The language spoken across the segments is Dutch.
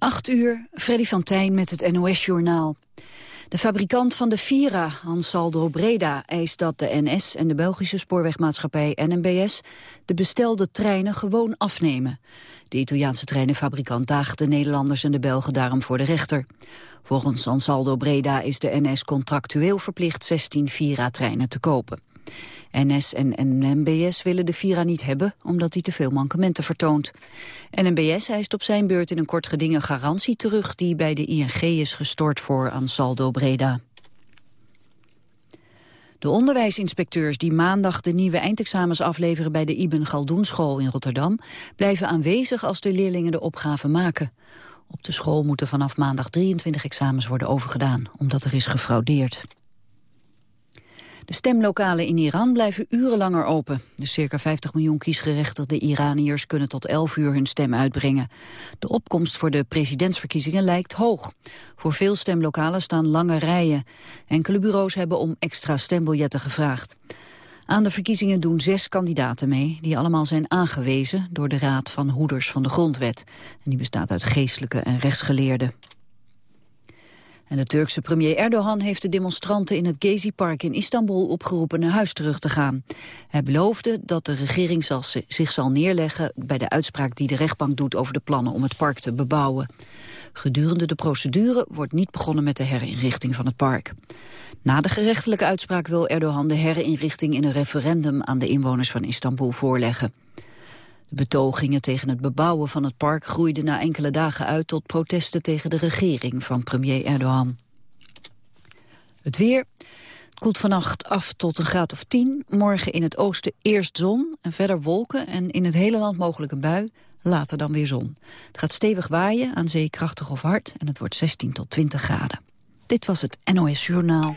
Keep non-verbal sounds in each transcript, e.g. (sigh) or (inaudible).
8 uur, Freddy van Tijn met het NOS-journaal. De fabrikant van de Vira, Ansaldo Breda, eist dat de NS en de Belgische spoorwegmaatschappij NMBS de bestelde treinen gewoon afnemen. De Italiaanse treinenfabrikant daagt de Nederlanders en de Belgen daarom voor de rechter. Volgens Ansaldo Breda is de NS contractueel verplicht 16 Vira-treinen te kopen. NS en NMBS willen de Vira niet hebben, omdat hij te veel mankementen vertoont. NMBS eist op zijn beurt in een kort geding een garantie terug... die bij de ING is gestort voor Ansaldo Breda. De onderwijsinspecteurs die maandag de nieuwe eindexamens afleveren bij de Ibn Galdoenschool in Rotterdam blijven aanwezig als de leerlingen de opgave maken. Op de school moeten vanaf maandag 23 examens worden overgedaan, omdat er is gefraudeerd. De stemlokalen in Iran blijven urenlanger open. De circa 50 miljoen kiesgerechtigde Iraniërs kunnen tot 11 uur hun stem uitbrengen. De opkomst voor de presidentsverkiezingen lijkt hoog. Voor veel stemlokalen staan lange rijen. Enkele bureaus hebben om extra stembiljetten gevraagd. Aan de verkiezingen doen zes kandidaten mee, die allemaal zijn aangewezen door de Raad van Hoeders van de Grondwet. En die bestaat uit geestelijke en rechtsgeleerden. En de Turkse premier Erdogan heeft de demonstranten in het Gezi-park in Istanbul opgeroepen naar huis terug te gaan. Hij beloofde dat de regering zich zal neerleggen bij de uitspraak die de rechtbank doet over de plannen om het park te bebouwen. Gedurende de procedure wordt niet begonnen met de herinrichting van het park. Na de gerechtelijke uitspraak wil Erdogan de herinrichting in een referendum aan de inwoners van Istanbul voorleggen. De betogingen tegen het bebouwen van het park groeiden na enkele dagen uit tot protesten tegen de regering van premier Erdogan. Het weer. Het koelt vannacht af tot een graad of 10. Morgen in het oosten eerst zon en verder wolken en in het hele land mogelijk een bui. Later dan weer zon. Het gaat stevig waaien, aan zee krachtig of hard en het wordt 16 tot 20 graden. Dit was het NOS Journaal.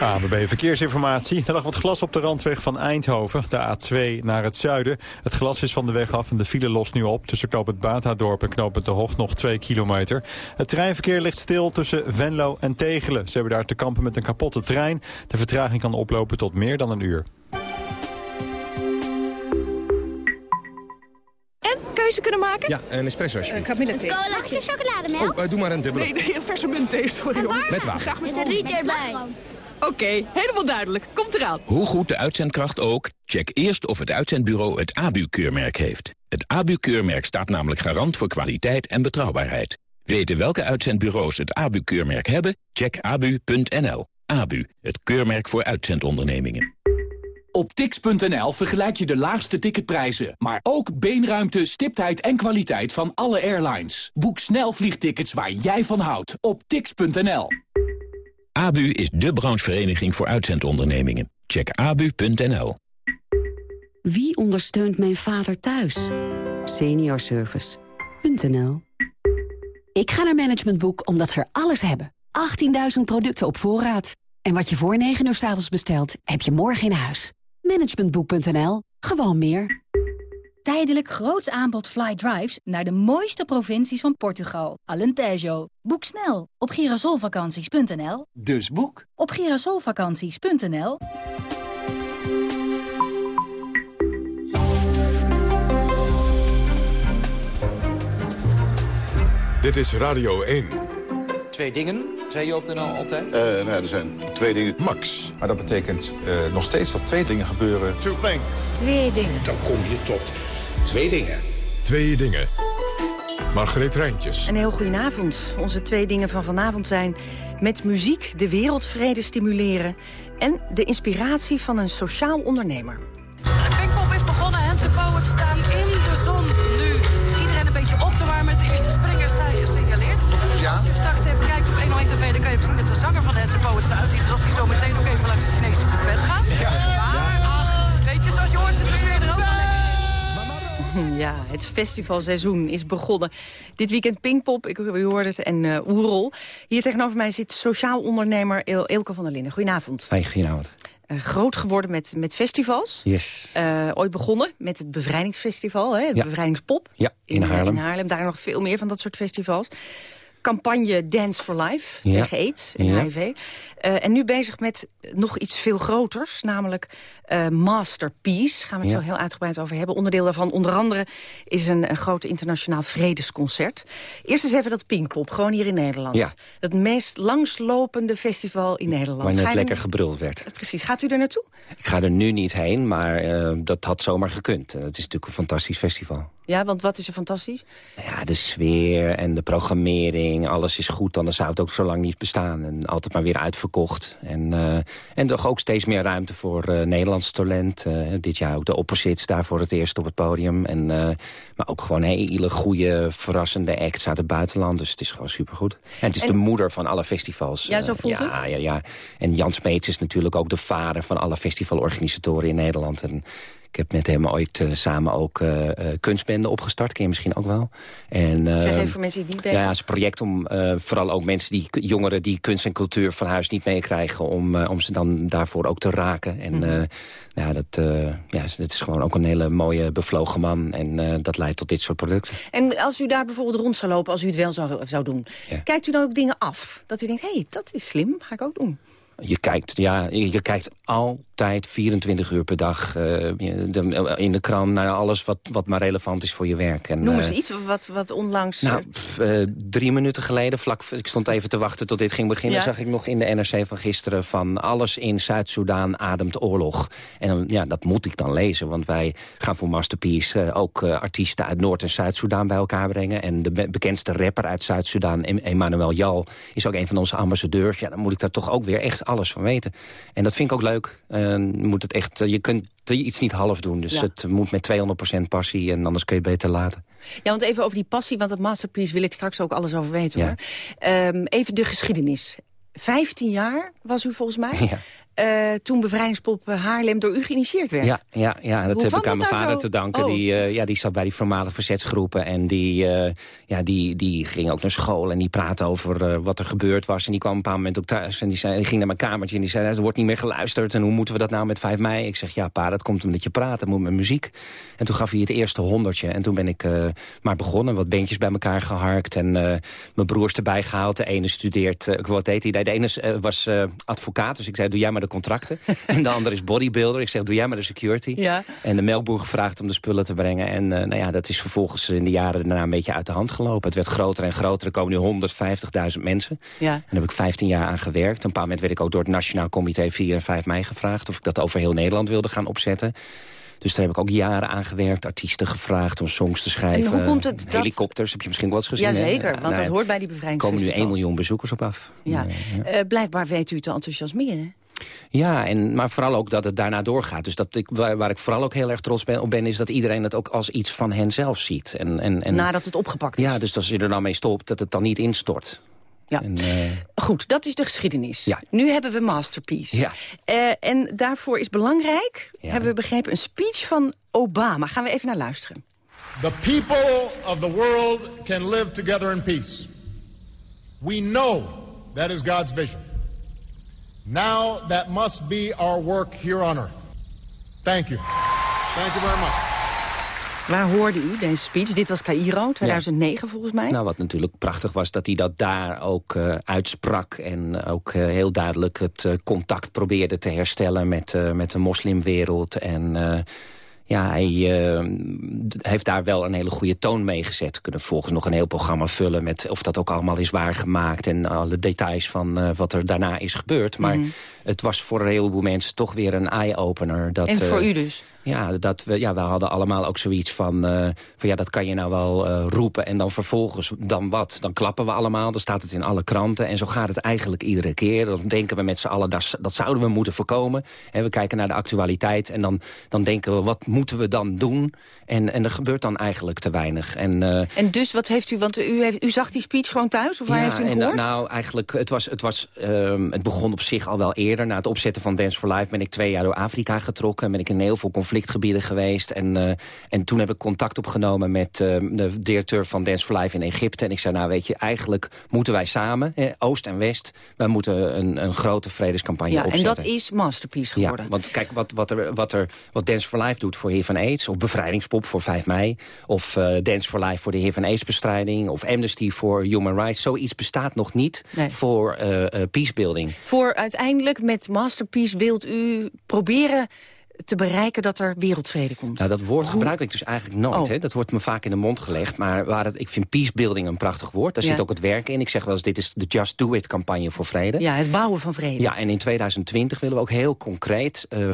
ABB Verkeersinformatie. Er lag wat glas op de randweg van Eindhoven, de A2 naar het zuiden. Het glas is van de weg af en de file lost nu op. Tussen knoop het Batadorp en knoop het De Hoog nog 2 kilometer. Het treinverkeer ligt stil tussen Venlo en Tegelen. Ze hebben daar te kampen met een kapotte trein. De vertraging kan oplopen tot meer dan een uur. En keuze kunnen maken? Ja, een espresso alsjeblieft. Uh, Camilla thee. Cola, mag ik chocolademelk? Oh, uh, doe maar een dubbele. Nee, nee, een verse muntthee, sorry hoor. Met water. Graag met, Met een rietje erbij. (laughs) Oké, helemaal duidelijk. Komt eraan. Hoe goed de uitzendkracht ook, check eerst of het uitzendbureau het ABU-keurmerk heeft. Het ABU-keurmerk staat namelijk garant voor kwaliteit en betrouwbaarheid. Weten welke uitzendbureaus het ABU-keurmerk hebben? Check abu.nl. ABU, het keurmerk voor uitzendondernemingen. Op tix.nl vergelijk je de laagste ticketprijzen, maar ook beenruimte, stiptheid en kwaliteit van alle airlines. Boek snel vliegtickets waar jij van houdt op tix.nl. ABU is de branchevereniging voor uitzendondernemingen. Check abu.nl. Wie ondersteunt mijn vader thuis? Seniorservice.nl Ik ga naar Management Boek omdat ze er alles hebben. 18.000 producten op voorraad. En wat je voor 9 uur s avonds bestelt, heb je morgen in huis. Managementboek.nl. Gewoon meer. Tijdelijk groots aanbod fly drives naar de mooiste provincies van Portugal. Alentejo. Boek snel op girasolvakanties.nl. Dus boek op girasolvakanties.nl. Dit is Radio 1. Twee dingen, zei je op de NL altijd? Uh, nou, er zijn twee dingen. Max. Maar dat betekent uh, nog steeds dat twee dingen gebeuren. Two things. Twee dingen. Dan kom je tot twee dingen. Twee dingen. Margreet Rijntjes. Een heel goedenavond. Onze twee dingen van vanavond zijn... met muziek de wereldvrede stimuleren... en de inspiratie van een sociaal ondernemer. (laughs) Ja, het festivalseizoen is begonnen. Dit weekend Pinkpop, ik, u hoorde het, en uh, Oerol. Hier tegenover mij zit sociaal ondernemer Elke van der Linden. Goedenavond. Hey, goedenavond. Uh, groot geworden met, met festivals. Yes. Uh, ooit begonnen met het Bevrijdingsfestival, hè, het ja. Bevrijdingspop. Ja, in, in Haarlem. In Haarlem, daar nog veel meer van dat soort festivals. campagne Dance for Life Ja. tegen AIDS en Ja. HIV. Eh, en nu bezig met nog iets veel groters, namelijk eh, Masterpiece. Gaan we het Ja. zo heel uitgebreid over hebben. Onderdeel daarvan onder andere is een, een groot internationaal vredesconcert. Eerst eens even dat Pinkpop, gewoon hier in Nederland. Ja. Het meest langslopende festival in Nederland. Waar net lekker er- gebruld werd. Precies, gaat u er naartoe? Ik ga er nu niet heen, maar eh, dat had zomaar gekund. Het is natuurlijk een fantastisch festival. Ja, want wat is er fantastisch? Ja, de sfeer en de programmering, alles is goed. Anders zou het ook zo lang niet bestaan. En altijd maar weer uitverkocht. En, eh, en toch ook steeds meer ruimte voor eh Talent. Eh, dit jaar ook de Opposites daar voor het eerst op het podium. En, eh, maar ook gewoon hele goede, verrassende acts uit het buitenland. Dus het is gewoon supergoed. En het is En- de moeder van alle festivals. Ja, zo Eh, voelt ja, het? Ja, ja. En Jan Smeets is natuurlijk ook de vader van alle festivalorganisatoren in Nederland. En ik heb met hem ooit eh, samen ook eh eh, kunstbenden opgestart. Ken je misschien ook wel. En, zeg eh, even voor mensen die het niet ja, weten. ja, het is een project om vooral ook mensen, die jongeren die kunst en cultuur van huis niet meekrijgen, om, om ze dan daarvoor ook te raken. En Mhm. ja, dat, ja, het is gewoon ook een hele mooie bevlogen man. En dat leidt tot dit soort producten. En als u daar bijvoorbeeld rond zou lopen, als u het wel zou, zou doen... Ja. kijkt u dan ook dingen af? Dat u denkt, hé, hey, dat is slim, ga ik ook doen. Je kijkt, ja, je, kijkt altijd 24 uur per dag eh, in de krant naar alles wat, wat maar relevant is voor je werk. En, Noem eh, eens iets wat, wat onlangs... Nou, eh, pff, eh, drie minuten geleden, vlak, ik stond even te wachten tot dit ging beginnen... Ja. zag ik nog in de NRC van gisteren van alles in Zuid-Soedan ademt oorlog. En ja, dat moet ik dan lezen, want wij gaan voor Masterpiece... eh, ook eh, artiesten uit Noord- en Zuid-Soedan bij elkaar brengen. En de be- bekendste rapper uit Zuid-Soedan, Em- Emmanuel Jal... is ook een van onze ambassadeurs. Ja, dan moet ik daar toch ook weer echt alles van weten. En dat vind ik ook leuk. Eh, moet het echt, eh, je kunt iets niet half doen, dus Ja. het moet met 200% passie... en anders kun je beter laten. Ja, want even over die passie, want het masterpiece wil ik straks ook alles over weten. Ja. hoor. Ehm, even de geschiedenis. Vijftien jaar was u volgens mij, (laughs) Ja. Eh, toen bevrijdingspop eh, Haarlem door u geïnitieerd werd. Ja, ja, ja dat Hoe heb ik aan mijn nou vader zo? te danken. Oh. Die, eh, ja, die zat bij die voormalige verzetsgroepen. En die, ja, die, die ging ook naar school. En die praatte over wat er gebeurd was. En die kwam op een bepaald moment ook thuis. En die, zei, die ging naar mijn kamertje. En die zei, er wordt niet meer geluisterd. En hoe moeten we dat nou met 5 mei? Ik zeg, ja pa, dat komt omdat je praat. Dat moet met muziek. En toen gaf hij het eerste honderdje. En toen ben ik maar begonnen. Wat bandjes bij elkaar geharkt. En mijn broers erbij gehaald. De ene studeert, wat deed hij? De ene was advocaat. Dus ik zei, doe jij maar de contracten. (laughs) en de andere is bodybuilder. Ik zeg, doe jij maar de security. Ja. En de melkboer gevraagd om de spullen te brengen. En eh, nou ja, dat is vervolgens in de jaren daarna een beetje uit de hand gelopen. Het werd groter en groter. Er komen nu 150.000 mensen. Ja. En daar heb ik 15 jaar aan gewerkt. Een paar moment werd ik ook door het Nationaal Comité 4 en 5 mei gevraagd... of ik dat over heel Nederland wilde gaan opzetten. Dus daar heb ik ook jaren aan gewerkt. Artiesten gevraagd om songs te schrijven. hoe komt het dat- Helikopters, heb je misschien wel eens gezien. Jazeker, want nou dat hoort bij die Er komen nu bevrijdingsfestivals. 1 miljoen bezoekers op af. Ja. Eh, blijkbaar weet u te enthousiasmeren. Ja, en, maar vooral ook dat het daarna doorgaat. Dus dat ik, waar, waar ik vooral ook heel erg trots ben, op ben... is dat iedereen het ook als iets van hen zelf ziet. En, en, en, Nadat het opgepakt is. Ja, dus als je er dan mee stopt, dat het dan niet instort. Ja. En, eh, Goed, dat is de geschiedenis. Ja. Nu hebben we Masterpiece. Ja. Eh, en daarvoor is belangrijk, Ja. hebben we begrepen, een speech van Obama. Gaan we even naar luisteren. The people of the world can live together in peace. We know that is God's vision. Now that must be our work here on earth. Thank you. Thank you very much. Waar hoorde u deze speech? Dit was Cairo, 2009 volgens mij. Nou, wat natuurlijk prachtig was, dat hij dat daar ook eh, uitsprak... en ook eh, heel duidelijk het eh, contact probeerde te herstellen met, eh, met de moslimwereld. En eh, ja, hij eh, d- heeft daar wel een hele goede toon mee gezet. We kunnen vervolgens nog een heel programma vullen... met of dat ook allemaal is waargemaakt... en alle details van eh, wat er daarna is gebeurd. Maar Mhm. het was voor een heleboel mensen toch weer een eye-opener. dat, en voor eh, u dus? Ja, dat we, ja, we hadden allemaal ook zoiets van... eh, van ja, dat kan je nou wel eh, roepen en dan vervolgens dan wat? Dan klappen we allemaal, dan staat het in alle kranten... en zo gaat het eigenlijk iedere keer. Dan denken we met z'n allen, dat, dat zouden we moeten voorkomen. En we kijken naar de actualiteit en dan, dan denken we... wat moeten we dan doen? En, en er gebeurt dan eigenlijk te weinig. En, eh, En dus, wat heeft u, want u, heeft, u zag die speech gewoon thuis? Of waar heeft u hem en, gehoord? nou, eigenlijk, het, was, het, was, ehm, het begon op zich al wel eerder. Na het opzetten van Dance for Life ben ik twee jaar door Afrika getrokken. Ben ik in heel veel conflicten conflictgebieden geweest. En, uh, en toen heb ik contact opgenomen met uh, de directeur van Dance for Life in Egypte. En ik zei, nou weet je, eigenlijk moeten wij samen, eh, Oost en West... wij moeten een, een grote vredescampagne ja, opzetten. En dat is Masterpiece geworden. Ja, want kijk, wat, wat, er, wat, er, wat Dance for Life doet voor Heer van AIDS... of Bevrijdingspop voor 5 mei... of uh, Dance for Life voor de Heer van AIDS-bestrijding... of Amnesty voor Human Rights. Zoiets bestaat nog niet nee. voor peacebuilding. Voor uiteindelijk met Masterpiece wilt u proberen te bereiken dat er wereldvrede komt? Nou, dat woord gebruik ik dus eigenlijk nooit. Oh. Hè? Dat wordt me vaak in de mond gelegd. Maar waar het, ik vind peacebuilding een prachtig woord. Daar Ja. zit ook het werk in. Ik zeg wel eens, dit is de Just Do It campagne voor vrede. Ja, het bouwen van vrede. Ja, en in 2020 willen we ook heel concreet eh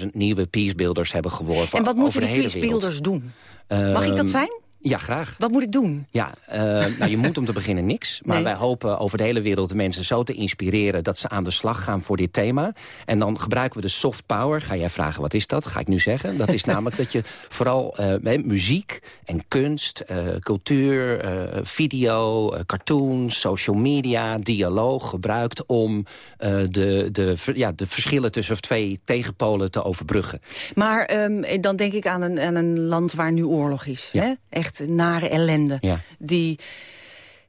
500.000 nieuwe peacebuilders hebben geworven. en wat moeten die peacebuilders doen? Mag ik dat Ehm, zijn? Ja, graag. Wat moet ik doen? Ja, eh, nou, je moet om te beginnen niks. Maar Nee. wij hopen over de hele wereld de mensen zo te inspireren... dat ze aan de slag gaan voor dit thema. En dan gebruiken we de soft power. Ga jij vragen, wat is dat? Ga ik nu zeggen. Dat is (laughs) namelijk dat je vooral eh, muziek en kunst, eh, cultuur, video, cartoons, social media, dialoog gebruikt... om de, de, ja, de verschillen tussen twee tegenpolen te overbruggen. Maar ehm, dan denk ik aan een, aan een land waar nu oorlog is. Ja. Hè? Echt nare ellende. Ja. Die,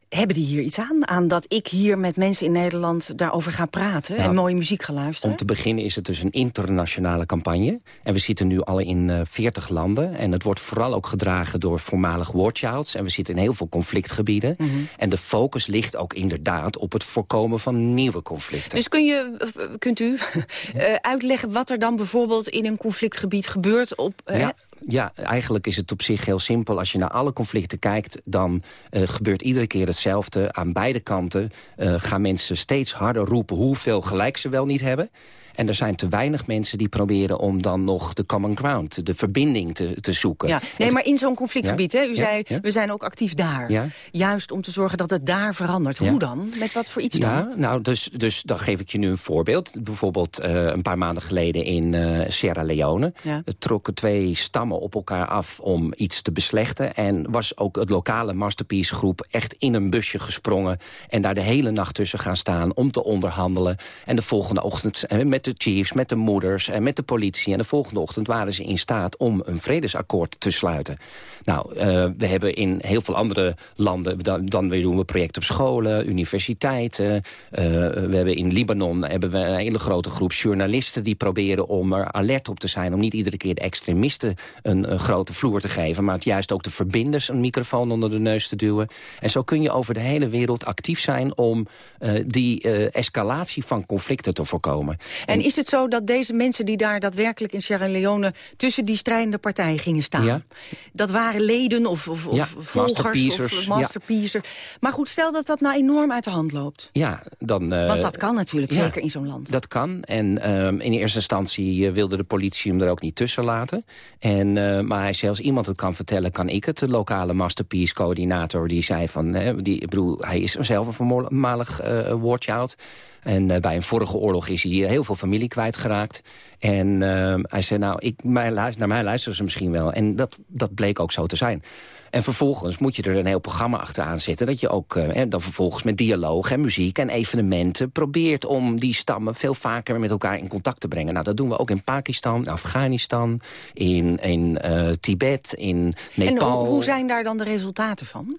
hebben die hier iets aan? Aan dat ik hier met mensen in Nederland daarover ga praten... Nou, en mooie muziek ga luisteren? Om te beginnen is het dus een internationale campagne. En we zitten nu al in eh 40 landen. En het wordt vooral ook gedragen door voormalig warchilds. En we zitten in heel veel conflictgebieden. Mhm. En de focus ligt ook inderdaad op het voorkomen van nieuwe conflicten. Dus kun je, eh, kunt u (laughs) eh, uitleggen wat er dan bijvoorbeeld in een conflictgebied gebeurt? Op, Ja, ja, eigenlijk is het op zich heel simpel. Als je naar alle conflicten kijkt, dan eh, gebeurt iedere keer hetzelfde. Aan beide kanten eh, gaan mensen steeds harder roepen hoeveel gelijk ze wel niet hebben. En er zijn te weinig mensen die proberen om dan nog de common ground, de verbinding te, te zoeken. Ja, nee, maar in zo'n conflictgebied, Ja, hè? U ja, zei, ja. we zijn ook actief daar. Ja. Juist om te zorgen dat het daar verandert. Hoe dan? Met wat voor iets dan? Ja, nou, dus, dus dan geef ik je nu een voorbeeld. Bijvoorbeeld eh, een paar maanden geleden in Sierra Leone. Ja. Trokken twee stammen op elkaar af om iets te beslechten. En was ook het lokale Masterpiece groep echt in een busje gesprongen. En daar de hele nacht tussen gaan staan om te onderhandelen. En de volgende ochtend eh, met de chiefs, met de moeders en met de politie. En de volgende ochtend waren ze in staat om een vredesakkoord te sluiten. Nou, eh, we hebben in heel veel andere landen... dan, weer doen we projecten op scholen, universiteiten. Eh, we hebben in Libanon hebben we een hele grote groep journalisten... die proberen om er alert op te zijn... om niet iedere keer de extremisten een, een grote vloer te geven... maar het juist ook de verbinders een microfoon onder de neus te duwen. En zo kun je over de hele wereld actief zijn... om eh, die eh, escalatie van conflicten te voorkomen. En is het zo dat deze mensen die daar daadwerkelijk in Sierra Leone... tussen die strijdende partijen gingen staan? Ja. Dat waren leden of, of, of volgers masterpiecers, of ja. masterpiecers. Maar goed, stel dat dat nou enorm uit de hand loopt. Ja, dan... eh, Want dat kan natuurlijk, zeker in zo'n land. Dat kan. En ehm, in eerste instantie eh, wilde de politie hem er ook niet tussen laten. En, eh, maar hij zei, als iemand het kan vertellen, kan ik het. De lokale masterpiece-coördinator die zei van... Hè, die, ik bedoel, hij is zelf een voormalig eh warchild. En eh, bij een vorige oorlog is hij heel veel familie kwijtgeraakt. En hij zei, nou, ik, mij, luister- naar mij luisteren ze misschien wel. En dat, dat bleek ook zo te zijn. En vervolgens moet je er een heel programma achteraan zetten... dat je ook eh, en dan vervolgens met dialoog en muziek en evenementen... probeert om die stammen veel vaker met elkaar in contact te brengen. Nou, dat doen we ook in Pakistan, in Afghanistan, in, in eh, Tibet, in En Nepal. hoe, hoe zijn daar dan de resultaten van?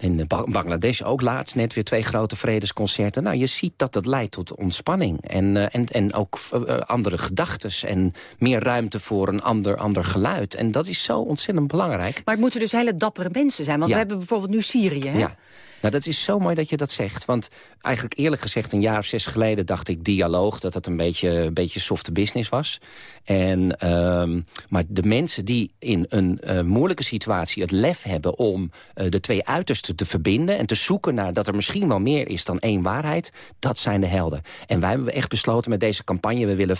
In Ba- Bangladesh ook laatst net weer twee grote vredesconcerten. Nou, je ziet dat dat leidt tot ontspanning. En, eh, en, en ook eh, eh, andere gedachtes. En meer ruimte voor een ander, ander geluid. En dat is zo ontzettend belangrijk. Maar het moeten dus hele dappere mensen zijn. Want Ja. we hebben bijvoorbeeld nu Syrië. Hè? Ja. Nou, dat is zo mooi dat je dat zegt. Want eigenlijk eerlijk gezegd, een jaar of zes geleden dacht ik dialoog... dat dat een beetje, een beetje softe business was. En, ehm, maar de mensen die in een eh, moeilijke situatie het lef hebben... om eh, de twee uitersten te verbinden en te zoeken naar... dat er misschien wel meer is dan één waarheid, dat zijn de helden. En wij hebben echt besloten met deze campagne... we willen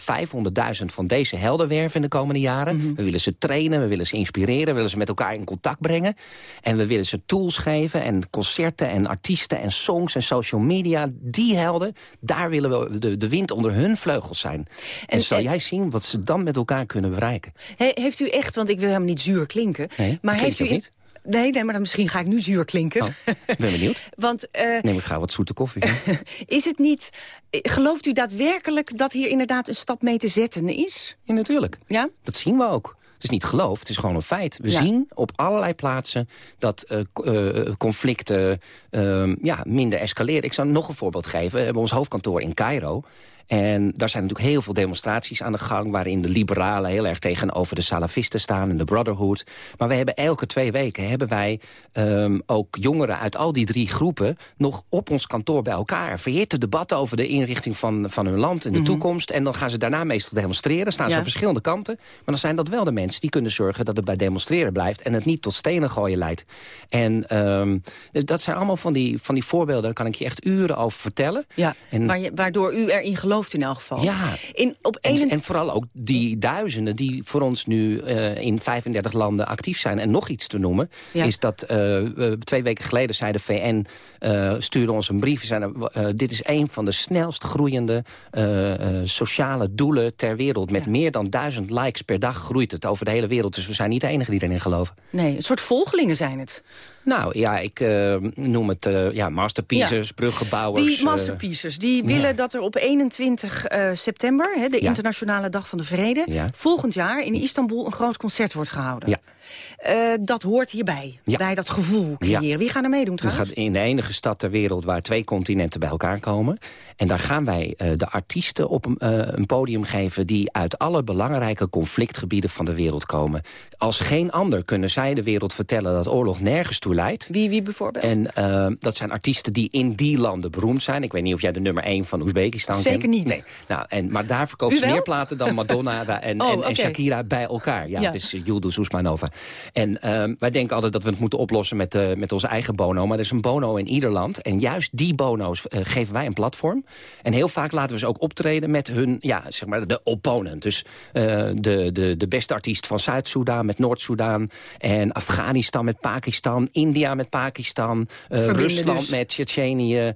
500.000 van deze helden werven in de komende jaren. We willen ze trainen, we willen ze inspireren... we willen ze met elkaar in contact brengen. En we willen ze tools geven en concerten en artiesten en songs en social media. Die helden, daar willen we de, de wind onder hun vleugels zijn. En, En- zal en- jij zien wat ze dan met elkaar kunnen bereiken. He- heeft u echt, want ik wil helemaal niet zuur klinken... Nee, maar heeft u, ook Nee, nee, maar dan misschien ga ik nu zuur klinken. Oh, ben benieuwd. (laughs) Want, uh, Neem ik ga wat zoete koffie. (laughs) is het niet... Gelooft u daadwerkelijk dat hier inderdaad een stap mee te zetten is? Ja, natuurlijk. Ja? Dat zien we ook. Het is niet geloof, het is gewoon een feit. We zien op allerlei plaatsen dat uh, uh, conflicten uh, ja, minder escaleren. Ik zou nog een voorbeeld geven. We hebben ons hoofdkantoor in Cairo. En daar zijn natuurlijk heel veel demonstraties aan de gang... waarin de liberalen heel erg tegenover de salafisten staan en de Brotherhood. Maar we hebben elke twee weken hebben wij um, ook jongeren uit al die drie groepen... nog op ons kantoor bij elkaar. Verheert het debat over de inrichting van, van hun land en de mm -hmm. toekomst. En dan gaan ze daarna meestal demonstreren. Staan ja. ze aan verschillende kanten. Maar dan zijn dat wel de mensen die kunnen zorgen dat het bij demonstreren blijft... en het niet tot stenen gooien leidt. En um, dat zijn allemaal van die, van die voorbeelden. Daar kan ik je echt uren over vertellen. Ja, en, waardoor u erin gelooft in elk geval. Ja, in, op en, en vooral ook die duizenden die voor ons nu uh, in 35 landen actief zijn. En nog iets te noemen, ja. is dat uh, twee weken geleden zei de VN... Uh, stuurde ons een brief. Zijn dit is een van de snelst groeiende sociale doelen ter wereld. Met ja. meer dan duizend likes per dag groeit het over de hele wereld. Dus we zijn niet de enige die erin geloven. Nee, een soort volgelingen zijn het. Nou ja, ik uh, noem het uh, ja, masterpieces, ja. bruggebouwers. Die masterpieces, die willen ja. dat er op 21 uh, september, hè, de Internationale Dag van de Vrede... volgend jaar in Istanbul een groot concert wordt gehouden. Uh, dat hoort hierbij, bij dat gevoel creëren. Wie gaan er meedoen trouwens? Het gaat in de enige stad ter wereld waar twee continenten bij elkaar komen. En daar gaan wij uh, de artiesten op een, uh, een, podium geven... die uit alle belangrijke conflictgebieden van de wereld komen. Als geen ander kunnen zij de wereld vertellen dat oorlog nergens toe leidt. Wie, wie bijvoorbeeld? En dat zijn artiesten die in die landen beroemd zijn. Ik weet niet of jij de nummer 1 van Oezbekistan Zeker kent. niet. Nee. Nou, en, maar daar verkoopt ze meer platen dan Madonna (laughs) en, oh, en, okay. en, Shakira bij elkaar. Ja, ja. het is Yildiz Usmanova. En uh, wij denken altijd dat we het moeten oplossen met, uh, met onze eigen bono. Maar er is een bono in ieder land. En juist die bono's uh, geven wij een platform. En heel vaak laten we ze ook optreden met hun, ja, zeg maar, de opponent. Dus de, de, de beste artiest van Zuid-Soedan met Noord-Soedan. En Afghanistan met Pakistan. India met Pakistan. Rusland dus. met Tsjetsjenië.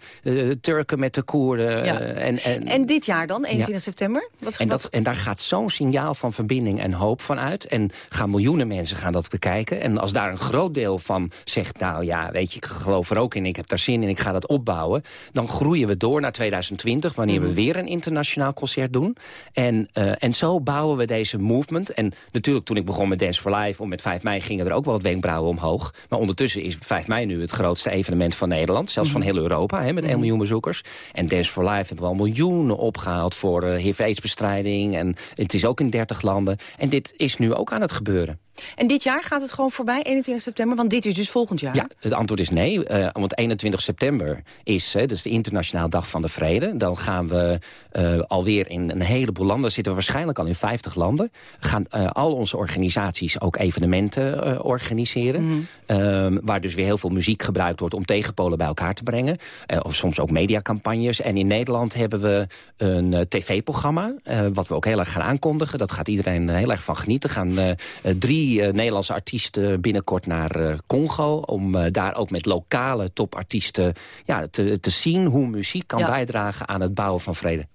Turken met de Koerden. Ja. en, en, en dit jaar dan, 21 ja. september? Wat, en, dat, en daar gaat zo'n signaal van verbinding en hoop van uit. En gaan miljoenen mensen gaan dat bekijken. En als daar een groot deel van zegt... nou ja, weet je, ik geloof er ook in, ik heb daar zin in, ik ga dat opbouwen... dan groeien we door naar 2020, wanneer mm. we weer een internationaal concert doen. En, uh, en zo bouwen we deze movement. En natuurlijk, toen ik begon met Dance for Life... of met 5 mei gingen er ook wel wat wenkbrauwen omhoog. Maar ondertussen is 5 mei nu het grootste evenement van Nederland. Zelfs mm. van heel Europa, hè, met 1 miljoen bezoekers. En Dance for Life hebben we al miljoenen opgehaald... voor HIV-aidsbestrijding. En het is ook in 30 landen. En dit is nu ook aan het gebeuren. En dit jaar gaat het gewoon voorbij, 21 september? Want dit is dus volgend jaar. Ja, het antwoord is nee. Uh, want 21 september is, hè, dat is de Internationale Dag van de Vrede. Dan gaan we uh, alweer in een heleboel landen, zitten we waarschijnlijk al in 50 landen. Gaan uh, al onze organisaties ook evenementen organiseren. Mm. waar dus weer heel veel muziek gebruikt wordt om tegenpolen bij elkaar te brengen. of soms ook mediacampagnes. En in Nederland hebben we een tv-programma, wat we ook heel erg gaan aankondigen. Dat gaat iedereen heel erg van genieten. Gaan drie drie uh, Nederlandse artiesten binnenkort naar uh, Congo... om uh, daar ook met lokale topartiesten ja, te, te zien hoe muziek kan ja. bijdragen aan het bouwen van vrede.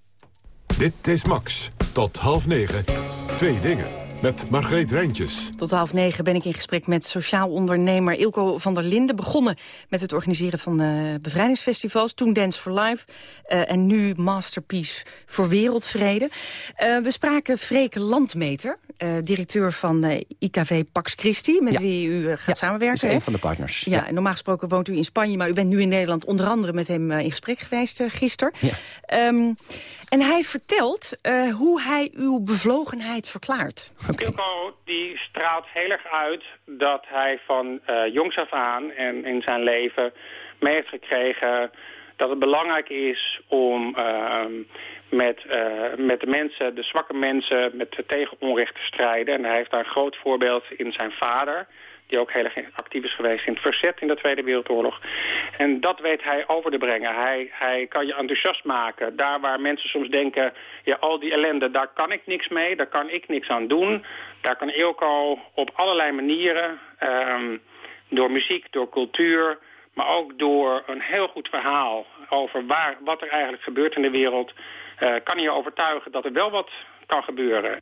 Dit is Max. Tot half negen. Twee dingen. Met Margreet Rijntjes. Tot half negen ben ik in gesprek met sociaal ondernemer Ilko van der Linden. Begonnen met het organiseren van uh, bevrijdingsfestivals. Toen Dance for Life. Uh, en nu Masterpiece voor Wereldvrede. Uh, we spraken Freke Landmeter. Directeur van IKV Pax Christi. Met ja. wie u gaat ja, samenwerken. is een van de partners. Ja, ja, normaal gesproken woont u in Spanje. Maar u bent nu in Nederland onder andere met hem in gesprek geweest gisteren. Ja. Um, en hij vertelt hoe hij uw bevlogenheid verklaart. Okay. Die straalt heel erg uit dat hij van uh, jongs af aan en in zijn leven mee heeft gekregen dat het belangrijk is om uh, met, uh, met de mensen, de zwakke mensen, met tegen onrecht te strijden. En hij heeft daar een groot voorbeeld in zijn vader die ook heel erg actief is geweest in het verzet in de Tweede Wereldoorlog. En dat weet hij over te brengen. Hij, hij kan je enthousiast maken. Daar waar mensen soms denken, ja, al die ellende, daar kan ik niks mee, daar kan ik niks aan doen. Daar kan Ilko op allerlei manieren, um, door muziek, door cultuur, maar ook door een heel goed verhaal over waar, wat er eigenlijk gebeurt in de wereld, kan hij je overtuigen dat er wel wat kan gebeuren.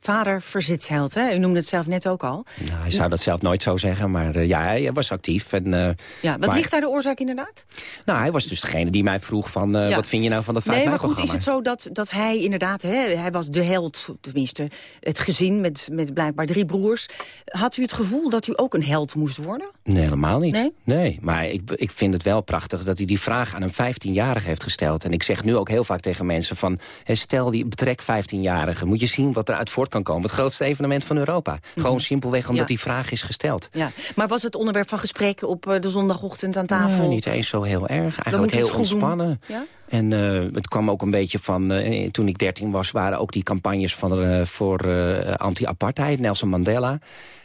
Vader verzetsheld, hè? U noemde het zelf net ook al. Nou, hij zou dat zelf nooit zo zeggen, maar uh, ja, hij was actief. En, uh, ja, wat maar, ligt daar de oorzaak inderdaad? Nou, hij was dus degene die mij vroeg van, uh, ja. wat vind je nou van dat 5 Nee, maar goed, is het zo dat, dat hij inderdaad, hè, hij was de held, tenminste het gezin met, met blijkbaar drie broers. Had u het gevoel dat u ook een held moest worden? Nee, helemaal niet. Nee? nee maar ik, ik vind het wel prachtig dat hij die vraag aan een 15-jarige heeft gesteld. En ik zeg nu ook heel vaak tegen mensen van, hè, stel die betrek 15-jarige, moet je zien wat eruit voort kan komen. Het grootste evenement van Europa. Mhm. Gewoon simpelweg omdat ja. die vraag is gesteld. Ja. Maar was het onderwerp van gesprek op uh, de zondagochtend aan tafel? Nee, niet eens zo heel erg. Eigenlijk heel ontspannen. Ja? En uh, het kwam ook een beetje van, uh, toen ik 13 was... waren ook die campagnes van, uh, voor anti-apartheid, Nelson Mandela...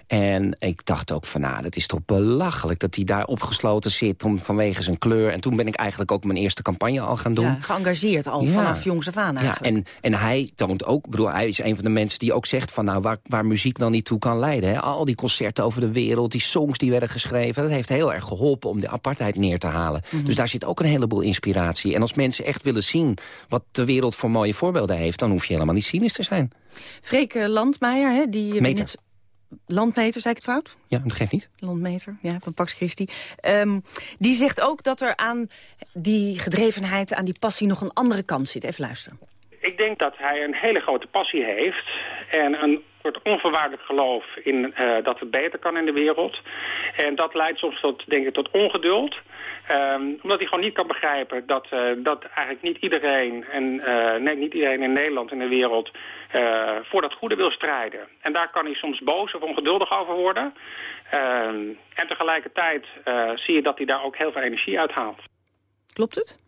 En ik dacht ook van, nou, dat is toch belachelijk... dat hij daar opgesloten zit om, vanwege zijn kleur. En toen ben ik eigenlijk ook mijn eerste campagne al gaan doen. Ja, geëngageerd al, ja. vanaf jongs af aan eigenlijk. Ja, en, en hij toont ook, bedoel, hij is een van de mensen die ook zegt... van nou, waar, waar muziek wel niet toe kan leiden. Hè? Al die concerten over de wereld, die songs die werden geschreven... dat heeft heel erg geholpen om de apartheid neer te halen. Mm -hmm. Dus daar zit ook een heleboel inspiratie. En als mensen echt willen zien wat de wereld voor mooie voorbeelden heeft... dan hoef je helemaal niet cynisch te zijn. Freke Landmeijer, hè, die... Meter. Landmeter, zei ik het fout? Ja, dat geeft niet. Landmeter, ja, van Pax Christi. Um, die zegt ook dat er aan die gedrevenheid, aan die passie... nog een andere kant zit. Even luisteren. Ik denk dat hij een hele grote passie heeft... en een soort onvoorwaardelijk geloof in uh, dat het beter kan in de wereld. En dat leidt soms tot, denk ik, tot ongeduld... Um, omdat hij gewoon niet kan begrijpen dat, uh, dat eigenlijk niet iedereen, en, nee, niet iedereen in Nederland en de wereld voor dat goede wil strijden. En daar kan hij soms boos of ongeduldig over worden. Um, en tegelijkertijd zie je dat hij daar ook heel veel energie uit haalt. Klopt het?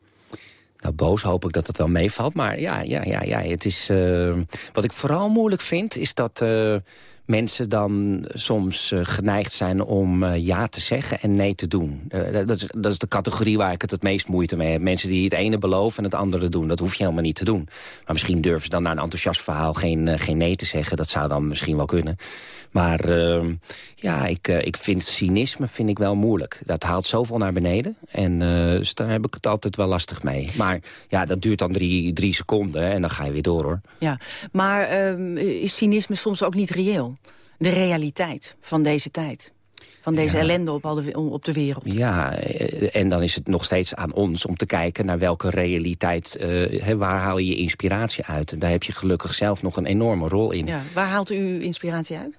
Nou, boos hoop ik dat het wel meevalt. Maar ja, ja, ja, ja het is, wat ik vooral moeilijk vind, is dat mensen dan soms uh, geneigd zijn om ja te zeggen en nee te doen. Dat, is, dat is de categorie waar ik het het meest moeite mee heb. Mensen die het ene beloven en het andere doen. Dat hoef je helemaal niet te doen. Maar misschien durven ze dan na een enthousiast verhaal geen, geen nee te zeggen. Dat zou dan misschien wel kunnen. Maar ehm, ja, ik, ik vind cynisme vind ik wel moeilijk. Dat haalt zoveel naar beneden. En dus daar heb ik het altijd wel lastig mee. Maar ja, dat duurt dan drie, drie seconden en dan ga je weer door hoor. Ja, maar uh, is cynisme soms ook niet reëel? De realiteit van deze tijd? Van deze ja. ellende op, al de, op de wereld. Ja, en dan is het nog steeds aan ons om te kijken naar welke realiteit... Uh, waar haal je je inspiratie uit? En daar heb je gelukkig zelf nog een enorme rol in. Ja, waar haalt u uw inspiratie uit?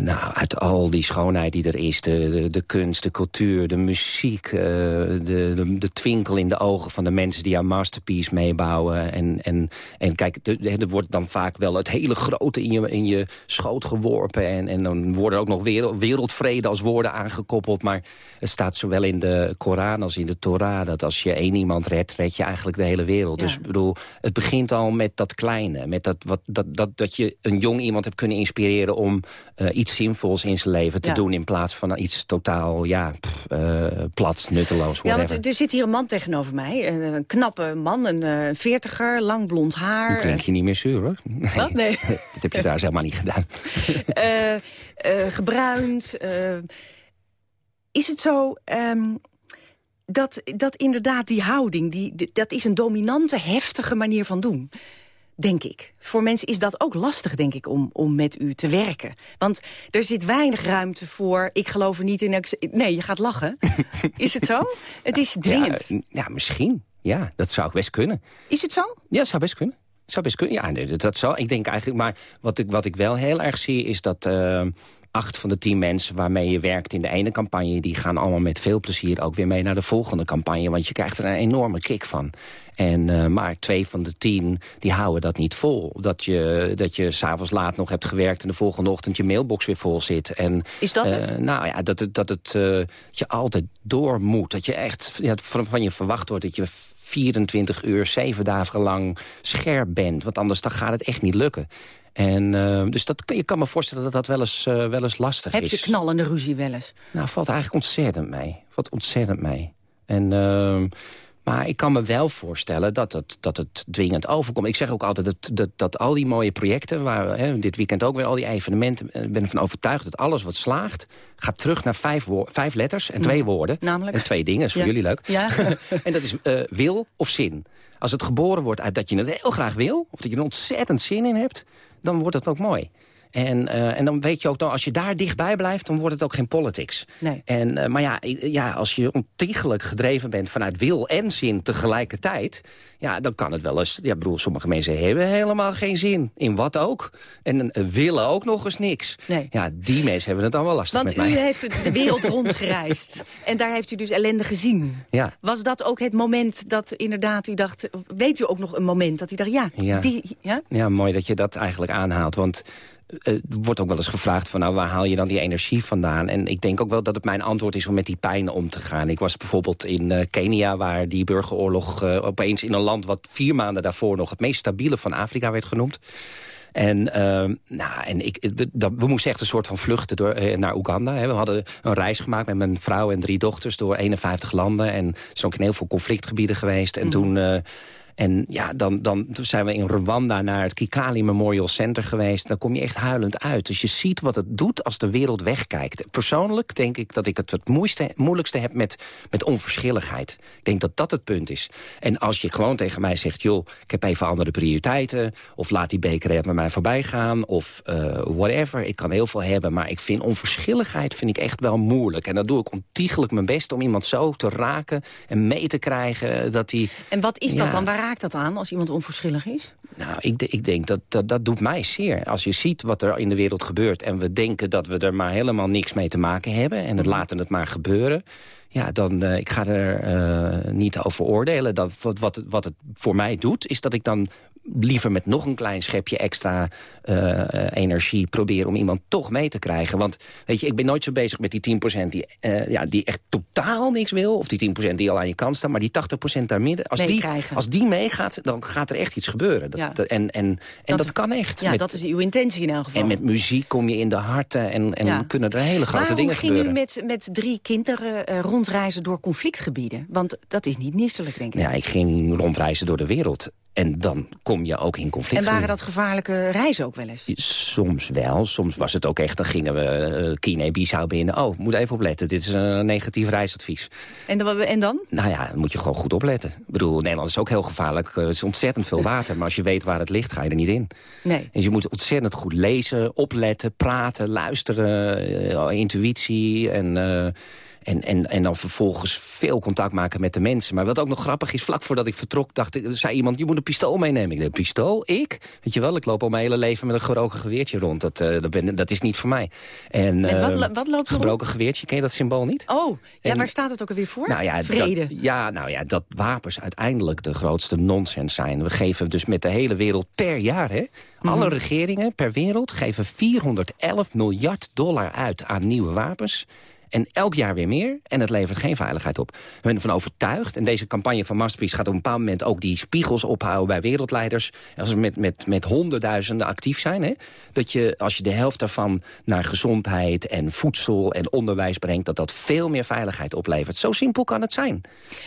Nou, uit al die schoonheid die er is. De, de, de kunst, de cultuur, de muziek. Uh, de, de, de, twinkel in de ogen van de mensen die aan Masterpiece meebouwen. En, en, en kijk, er wordt dan vaak wel het hele grote in je, in je schoot geworpen. En, en dan worden ook nog wereld, wereldvrede als woorden aangekoppeld. Maar het staat zowel in de Koran als in de Torah... dat als je één iemand redt, red je eigenlijk de hele wereld. Ja. Dus ik bedoel, het begint al met dat kleine. Met dat, wat, dat, dat, dat je een jong iemand hebt kunnen inspireren om... Uh, iets zinvols in zijn leven te ja. doen... in plaats van iets totaal ja, pff, uh, plat, nutteloos, whatever. Ja, want er zit hier een man tegenover mij. Een, een knappe man, een uh, veertiger, lang blond haar. Nu klink je niet meer zuur, hoor. Nee. Wat? Nee. (laughs) dat heb je trouwens helemaal niet gedaan. uh, (laughs) gebruind. is het zo... Um, dat, dat inderdaad die houding, die, dat is een dominante, heftige manier van doen denk ik. Voor mensen is dat ook lastig, denk ik, om, om met u te werken. Want er zit weinig ruimte voor, ik geloof er niet in... Nee, je gaat lachen. (laughs) is het zo? Het is dringend. Ja, ja, misschien. Ja, dat zou best kunnen. Is het zo? Ja, dat zou best kunnen. Zou best kunnen. Ja, nee, dat zou. Ik denk eigenlijk, maar wat ik, wat ik wel heel erg zie is dat... Uh, acht van de tien mensen waarmee je werkt in de ene campagne... die gaan allemaal met veel plezier ook weer mee naar de volgende campagne. Want je krijgt er een enorme kick van. En, uh, maar twee van de tien, die houden dat niet vol. Dat je, dat je s'avonds laat nog hebt gewerkt... en de volgende ochtend je mailbox weer vol zit. En, Is dat het? Uh, nou ja, dat, het, dat het, uh, je altijd door moet. Dat je echt ja, van, van je verwacht wordt dat je 24 uur, 7 dagen lang scherp bent. Want anders dan gaat het echt niet lukken. En, uh, dus dat, je kan me voorstellen dat dat wel eens, uh, wel eens lastig Heb is. Heb je knallende ruzie wel eens? Nou, valt eigenlijk ontzettend mee. Valt ontzettend mee. En, uh, maar ik kan me wel voorstellen dat het, dat het dwingend overkomt. Ik zeg ook altijd dat, dat, dat al die mooie projecten... waar hè, dit weekend ook weer al die evenementen... ik ben ervan overtuigd dat alles wat slaagt... gaat terug naar vijf, vijf letters en twee woorden. Namelijk? En twee dingen, is voor ja. jullie leuk. Ja. (laughs) en dat is wil of zin. Als het geboren wordt uit dat je het heel graag wil... of dat je er ontzettend zin in hebt dan wordt het ook mooi. En, uh, en dan weet je ook, dan, als je daar dichtbij blijft... dan wordt het ook geen politics. Nee. En, uh, maar ja, ja, als je ontiegelijk gedreven bent vanuit wil en zin tegelijkertijd... ja, dan kan het wel eens... Ja, bedoel, sommige mensen hebben helemaal geen zin in wat ook. En uh, willen ook nog eens niks. Nee. Ja, die mensen hebben het dan wel lastig Want met u mij. heeft de (laughs) wereld rondgereisd. En daar heeft u dus ellende gezien. Ja. Was dat ook het moment dat inderdaad u dacht... Weet u ook nog een moment dat u dacht, ja, Ja. die... Ja? Ja, mooi dat je dat eigenlijk aanhaalt. Want eh, er wordt ook wel eens gevraagd van... nou, waar haal je dan die energie vandaan? En ik denk ook wel dat het mijn antwoord is om met die pijn om te gaan. Ik was bijvoorbeeld in eh, Kenia, waar die burgeroorlog eh, opeens in een land... wat vier maanden daarvoor nog het meest stabiele van Afrika werd genoemd. En, ehm, nou, en ik, we, dat- we moesten echt een soort van vluchten door, eh, naar Oeganda. Hè. We hadden een reis gemaakt met mijn vrouw en drie dochters... door 51 landen. En er zijn ook in heel veel conflictgebieden geweest. En toen... eh, en ja, dan, dan zijn we in Rwanda naar het Kikali Memorial Center geweest. Dan kom je echt huilend uit. Dus je ziet wat het doet als de wereld wegkijkt. Persoonlijk denk ik dat ik het het moeiste, moeilijkste heb met, met onverschilligheid. Ik denk dat dat het punt is. En als je gewoon tegen mij zegt... joh, ik heb even andere prioriteiten... of laat die beker met mij voorbij gaan... of eh, whatever, ik kan heel veel hebben... maar ik vind onverschilligheid vind ik echt wel moeilijk. En dan doe ik ontiegelijk mijn best om iemand zo te raken... en mee te krijgen dat hij... En wat is dat Ja. dan? Waar raakt dat aan als iemand onverschillig is? Nou, ik, ik denk dat, dat dat doet mij zeer. Als je ziet wat er in de wereld gebeurt... en we denken dat we er maar helemaal niks mee te maken hebben... en het laten het maar gebeuren... ja, dan uh, ik ga er uh, niet over oordelen. Dat, wat, wat het voor mij doet, is dat ik dan liever met nog een klein schepje extra uh, energie probeer om iemand toch mee te krijgen. Want weet je, ik ben nooit zo bezig met die 10% die, uh, ja, die echt totaal niks wil. Of die 10% die al aan je kant staan. Maar die 80% daar midden. Als die, als die meegaat, dan gaat er echt iets gebeuren. Dat, Ja. dat- en en, en dat, Dat- kan echt. Ja, Met- dat is uw intentie in elk geval. en met muziek kom je in de harten en, en Ja. kunnen er hele grote Waarom dingen ging gebeuren. u met, met drie kinderen eh, rondreizen door conflictgebieden? Want dat is niet misselijk, denk ik. Ja, ik ging rondreizen door de wereld. En dan kom je ook in en conflict. waren dat gevaarlijke reizen ook wel eens? Soms wel, soms was het ook echt, dan gingen we uh, Guinea-Bissau binnen. Oh, moet even opletten, dit is een negatief reisadvies. En, dan- en dan? Nou ja, dan moet je gewoon goed opletten. Ik bedoel, Nederland is ook heel gevaarlijk. Eh, Het is ontzettend veel (laughs) water, maar als je weet waar het ligt, ga je er niet in. Nee. Dus je moet ontzettend goed lezen, opletten, praten, luisteren, eh, intuïtie en... en, en, en dan vervolgens veel contact maken met de mensen. Maar wat ook nog grappig is, vlak voordat ik vertrok... dacht ik, zei iemand, je moet een pistool meenemen. Ik dacht, pistool? Ik? Weet je wel, ik loop al mijn hele leven met een gebroken geweertje rond. Dat, eh, dat, ben, dat is niet voor mij. En, Met wat eh, lo- wat loopt er Gebroken geweertje, ken je dat symbool niet? Oh, ja, En- waar staat het ook alweer voor? Nou ja, Vrede. Dat, ja, nou ja, dat wapens uiteindelijk de grootste nonsens zijn. We geven dus met de hele wereld per jaar... Hè, alle Mhm. regeringen per wereld geven 411 miljard dollar uit aan nieuwe wapens. En elk jaar weer meer. En het levert geen veiligheid op. We zijn ervan overtuigd. En deze campagne van Masterpiece gaat op een bepaald moment ook die spiegels ophouden bij wereldleiders. Als we met, met, met honderdduizenden actief zijn. Hè, dat je, als je de helft daarvan naar gezondheid en voedsel en onderwijs brengt. Dat dat veel meer veiligheid oplevert. Zo simpel kan het zijn.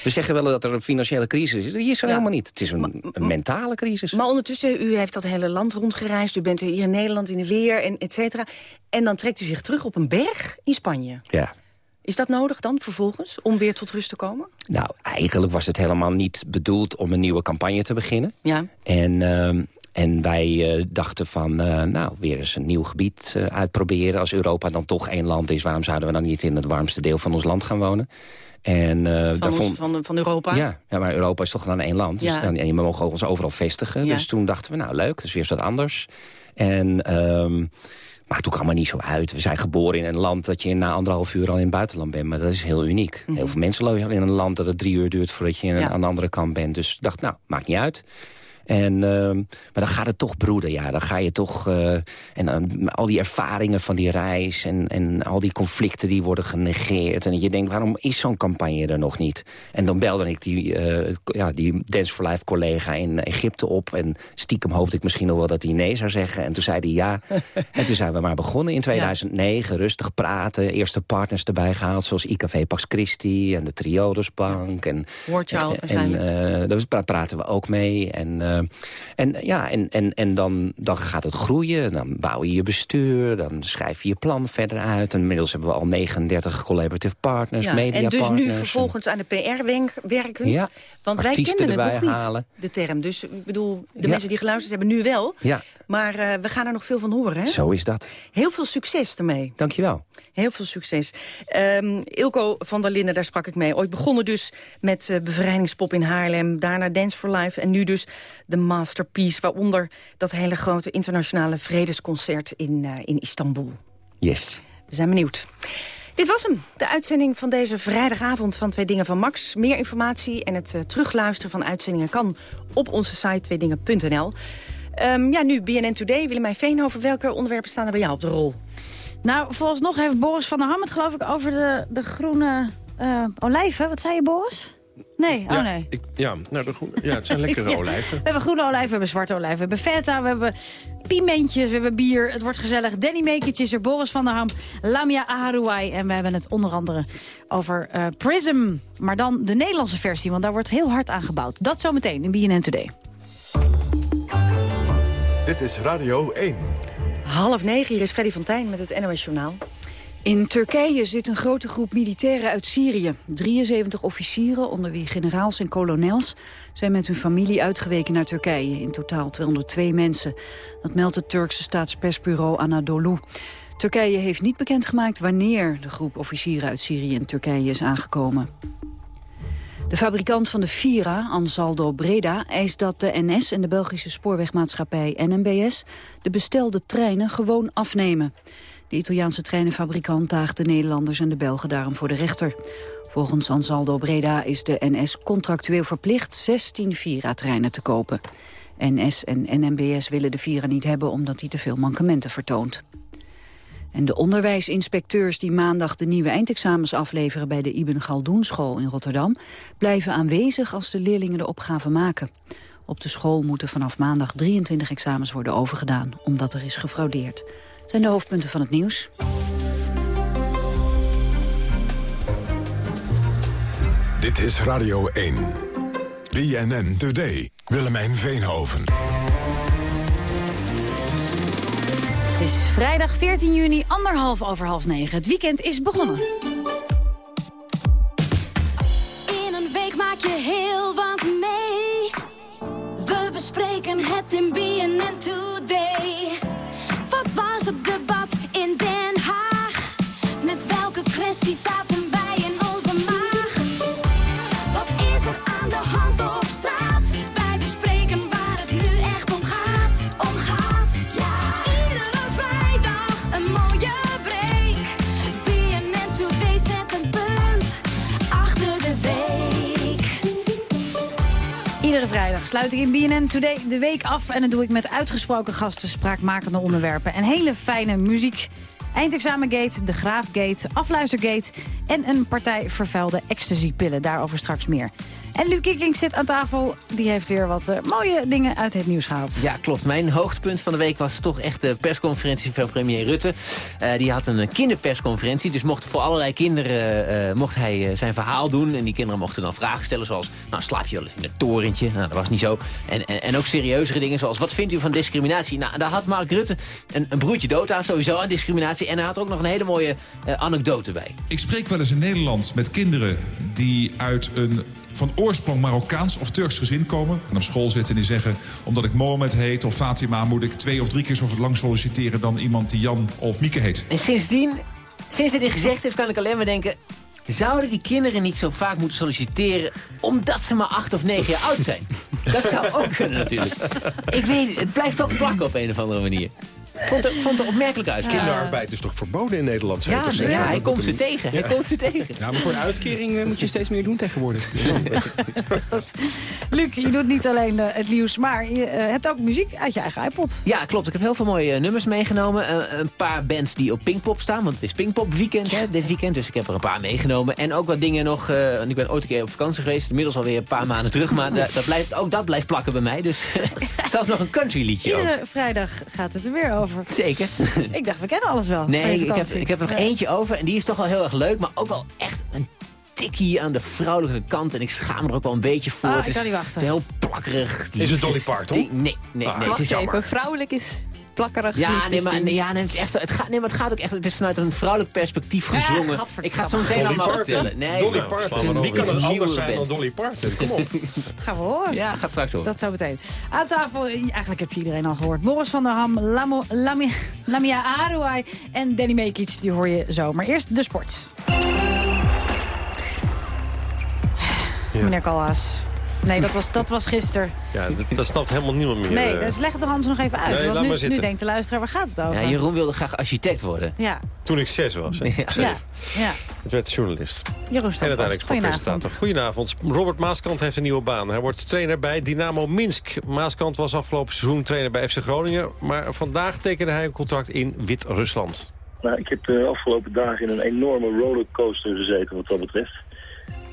We zeggen wel dat er een financiële crisis is. Die is er Ja. helemaal niet. Het is een, een mentale crisis. Maar ondertussen, u heeft dat hele land rondgereisd. U bent hier in Nederland in de weer, en et cetera. En dan trekt u zich terug op een berg in Spanje. Ja. Is dat nodig dan vervolgens, om weer tot rust te komen? Nou, eigenlijk was het helemaal niet bedoeld om een nieuwe campagne te beginnen. Ja. En, ehm, en wij eh, dachten van, eh, nou, weer eens een nieuw gebied eh, uitproberen. Als Europa dan toch één land is, waarom zouden we dan niet in het warmste deel van ons land gaan wonen? En, eh, Van, daar ons- vond- van, van Europa? ja, ja, maar Europa is toch dan één land. Dus Ja. dan, en je mogen ons overal vestigen. Ja. Dus toen dachten we, nou leuk, is weer eens wat anders. En, ehm maakt ook allemaal niet zo uit. We zijn geboren in een land dat je na anderhalf uur al in het buitenland bent. Maar dat is heel uniek. Heel veel mensen leven in een land dat het drie uur duurt... voordat je Mhm. Ja. aan de andere kant bent. Dus ik dacht, nou, maakt niet uit. En, ehm, maar dan gaat het toch broeden, ja. Dan ga je toch... eh, en dan al die ervaringen van die reis... En, en al die conflicten die worden genegeerd. En je denkt, waarom is zo'n campagne er nog niet? En dan belde ik die, eh, ja, die Dance for Life collega in Egypte op. En stiekem hoopte ik misschien nog wel dat hij nee zou zeggen. En toen zei hij ja. (laughs) en toen zijn we maar begonnen in 2009. Rustig praten. Eerste partners erbij gehaald. Zoals IKV Pax Christi en de Triodosbank. En, Child en, waarschijnlijk. eh, daar pra- praten we ook mee. En, eh, en, ja, en, en, en dan, dan gaat het groeien. Dan bouw je je bestuur. Dan schrijf je je plan verder uit. En inmiddels hebben we al 39 collaborative partners, Ja, media en dus partners. nu vervolgens aan de PR werken. Ja, Want wij kennen het nog niet, de term. Dus ik bedoel, de Ja. mensen die geluisterd hebben nu wel. Ja. Maar uh, we gaan er nog veel van horen, hè? Zo is dat. Heel veel succes ermee. Dankjewel. Heel veel succes. Um, Ilko van der Linden, daar sprak ik mee. Ooit begonnen dus met uh, Bevrijdingspop in Haarlem. Daarna Dance for Life. En nu dus de Masterpiece. Waaronder dat hele grote internationale vredesconcert in, uh, in Istanbul. Yes. We zijn benieuwd. Dit was hem, de uitzending van deze vrijdagavond van Twee Dingen van Max. Meer informatie en het uh, terugluisteren van uitzendingen kan op onze site tweedingen.nl. Um, ja, nu BNN Today. Willemijn Veenhoven, welke onderwerpen staan er bij jou op de rol? Nou, vooralsnog heeft Boris van der Ham het geloof ik over de, de groene uh, olijven. Wat zei je, Boris? Nee, ja, oh nee. Ik, ja, nou, de groene, ja, het zijn lekkere (laughs) ja, olijven. We hebben groene olijven, we hebben zwarte olijven, we hebben feta, we hebben pimentjes, we hebben bier. Het wordt gezellig. Danny Meeketje is er, Boris van der Ham, Lamia Aharouai. En we hebben het onder andere over uh, Prism. Maar dan de Nederlandse versie, want daar wordt heel hard aan gebouwd. Dat zometeen in BNN Today. Dit is Radio 1. Half negen, hier is Freddy van Tijn met het NOS Journaal. In Turkije zit een grote groep militairen uit Syrië. 73 officieren, onder wie generaals en kolonels... zijn met hun familie uitgeweken naar Turkije. In totaal 202 mensen. Dat meldt het Turkse staatspersbureau Anadolu. Turkije heeft niet bekendgemaakt wanneer de groep officieren uit Syrië in Turkije is aangekomen. De fabrikant van de Vira, Ansaldo Breda, eist dat de NS en de Belgische spoorwegmaatschappij NMBS de bestelde treinen gewoon afnemen. De Italiaanse treinenfabrikant daagt de Nederlanders en de Belgen daarom voor de rechter. Volgens Ansaldo Breda is de NS contractueel verplicht 16 Vira-treinen te kopen. NS en NMBS willen de Vira niet hebben omdat die te veel mankementen vertoont. En de onderwijsinspecteurs die maandag de nieuwe eindexamens afleveren bij de Ibn Galdoen school in Rotterdam blijven aanwezig als de leerlingen de opgave maken. Op de school moeten vanaf maandag 23 examens worden overgedaan omdat er is gefraudeerd. Het zijn de hoofdpunten van het nieuws. Dit is Radio 1. BNN Today. Willemijn Veenhoven. Het is vrijdag 14 juni, anderhalf over half negen. Het weekend is begonnen. In een week maak je heel wat mee. We bespreken het in BNN Today. Wat was het debat in Den Haag? Met welke kwesties zaten vrijdag sluit ik in BNN Today de week af. En dat doe ik met uitgesproken gasten, spraakmakende onderwerpen en hele fijne muziek. Eindexamengate, de Graafgate, Afluistergate en een partij vervuilde ecstasypillen. Daarover straks meer. En Luc Kikking zit aan tafel. Die heeft weer wat uh, mooie dingen uit het nieuws gehaald. Ja, klopt. Mijn hoogtepunt van de week was toch echt de persconferentie van premier Rutte. Uh, die had een kinderpersconferentie. Dus mocht voor allerlei kinderen uh, mocht hij zijn verhaal doen. En die kinderen mochten dan vragen stellen zoals... Nou, slaap je wel eens in een torentje? Nou, dat was niet zo. En, en, en ook serieuzere dingen zoals... Wat vindt u van discriminatie? Nou, daar had Mark Rutte een, een broertje dood aan. Sowieso aan discriminatie. En hij had ook nog een hele mooie anekdote bij. Ik spreek wel eens in Nederland met kinderen die uit een van oorsprong Marokkaans of Turks gezin komen... en op school zitten en die zeggen... omdat ik Mohamed heet of Fatima... moet ik twee of drie keer zo lang solliciteren... dan iemand die Jan of Mieke heet. En sindsdien, sinds dit gezegd heeft, kan ik alleen maar denken... Zouden die kinderen niet zo vaak moeten solliciteren... omdat ze maar acht of negen jaar oud zijn? Dat zou ook kunnen natuurlijk. Ik weet het blijft toch plakken op een of andere manier. Vond het, vond het opmerkelijk uit. Kinderarbeid is toch verboden in Nederland? Ja, ja, ja, hij komt ze tegen. Hij komt ze tegen. Ja, maar voor een uitkering uh, moet je steeds meer doen tegenwoordig. (laughs) Luc, je doet niet alleen uh, het nieuws, maar je uh, hebt ook muziek uit je eigen iPod. Ja, klopt. Ik heb heel veel mooie nummers meegenomen. een paar bands die op Pinkpop staan, want het is Pinkpop weekend hè, dit weekend. Dus ik heb er een paar meegenomen. En ook wat dingen nog, ik ben ooit een keer op vakantie geweest. Inmiddels alweer een paar maanden terug, maar dat blijft, ook dat blijft plakken bij mij. Dus (laughs) zelfs nog een country liedje Iedere ook. vrijdag gaat het er weer over. (laughs) Zeker. Ik dacht, we kennen alles wel. Nee, ik heb, ik heb er nog eentje over. En die is toch wel heel erg leuk. Maar ook wel echt een tikkie aan de vrouwelijke kant. En ik schaam er ook wel een beetje voor. Oh, het ik is kan niet wachten. heel plakkerig. Is het Dolly Parton? Nee, nee, nee. Ah, nee Wacht het is even, vrouwelijk is... plakkerig. Ja, nee, maar, nee, ja, nee, het, is echt zo, het, gaat, nee, maar het gaat ook echt... Het is vanuit een vrouwelijk perspectief gezongen. ik ga het zo meteen allemaal vertellen. Nee, Dolly nou, Parton. Wie kan het anders zijn dan. Dolly Parton? Kom op. (laughs) Gaan we horen. Ja, gaat straks horen. Dat zo meteen. Aan tafel, eh, eigenlijk heb je iedereen al gehoord. Boris van der Ham, Lamo, Lamia, Lamia Arouai en Danny Mekic. Die hoor je zo. Maar eerst de sport. Meneer Callas. Nee, dat was, dat was gisteren. (laughs) Ja, dat, dat snapt helemaal niemand meer. Nee, eh. dus leg het toch anders nog even uit. Nee, want nu, nu denkt de luisteraar, waar gaat het over? Ja, Jeroen wilde graag architect worden. Ja, Toen ik zes was. hè. Ja. Zeven. ja, ja. Het werd journalist. Jeroen En uiteindelijk Goedenavond. Goedenavond. Robert Maaskant heeft een nieuwe baan. Hij wordt trainer bij Dynamo Minsk. Maaskant was afgelopen seizoen trainer bij FC Groningen. Maar vandaag tekende hij een contract in Wit-Rusland. Nou, ik heb de afgelopen dagen in een enorme rollercoaster gezeten wat dat betreft.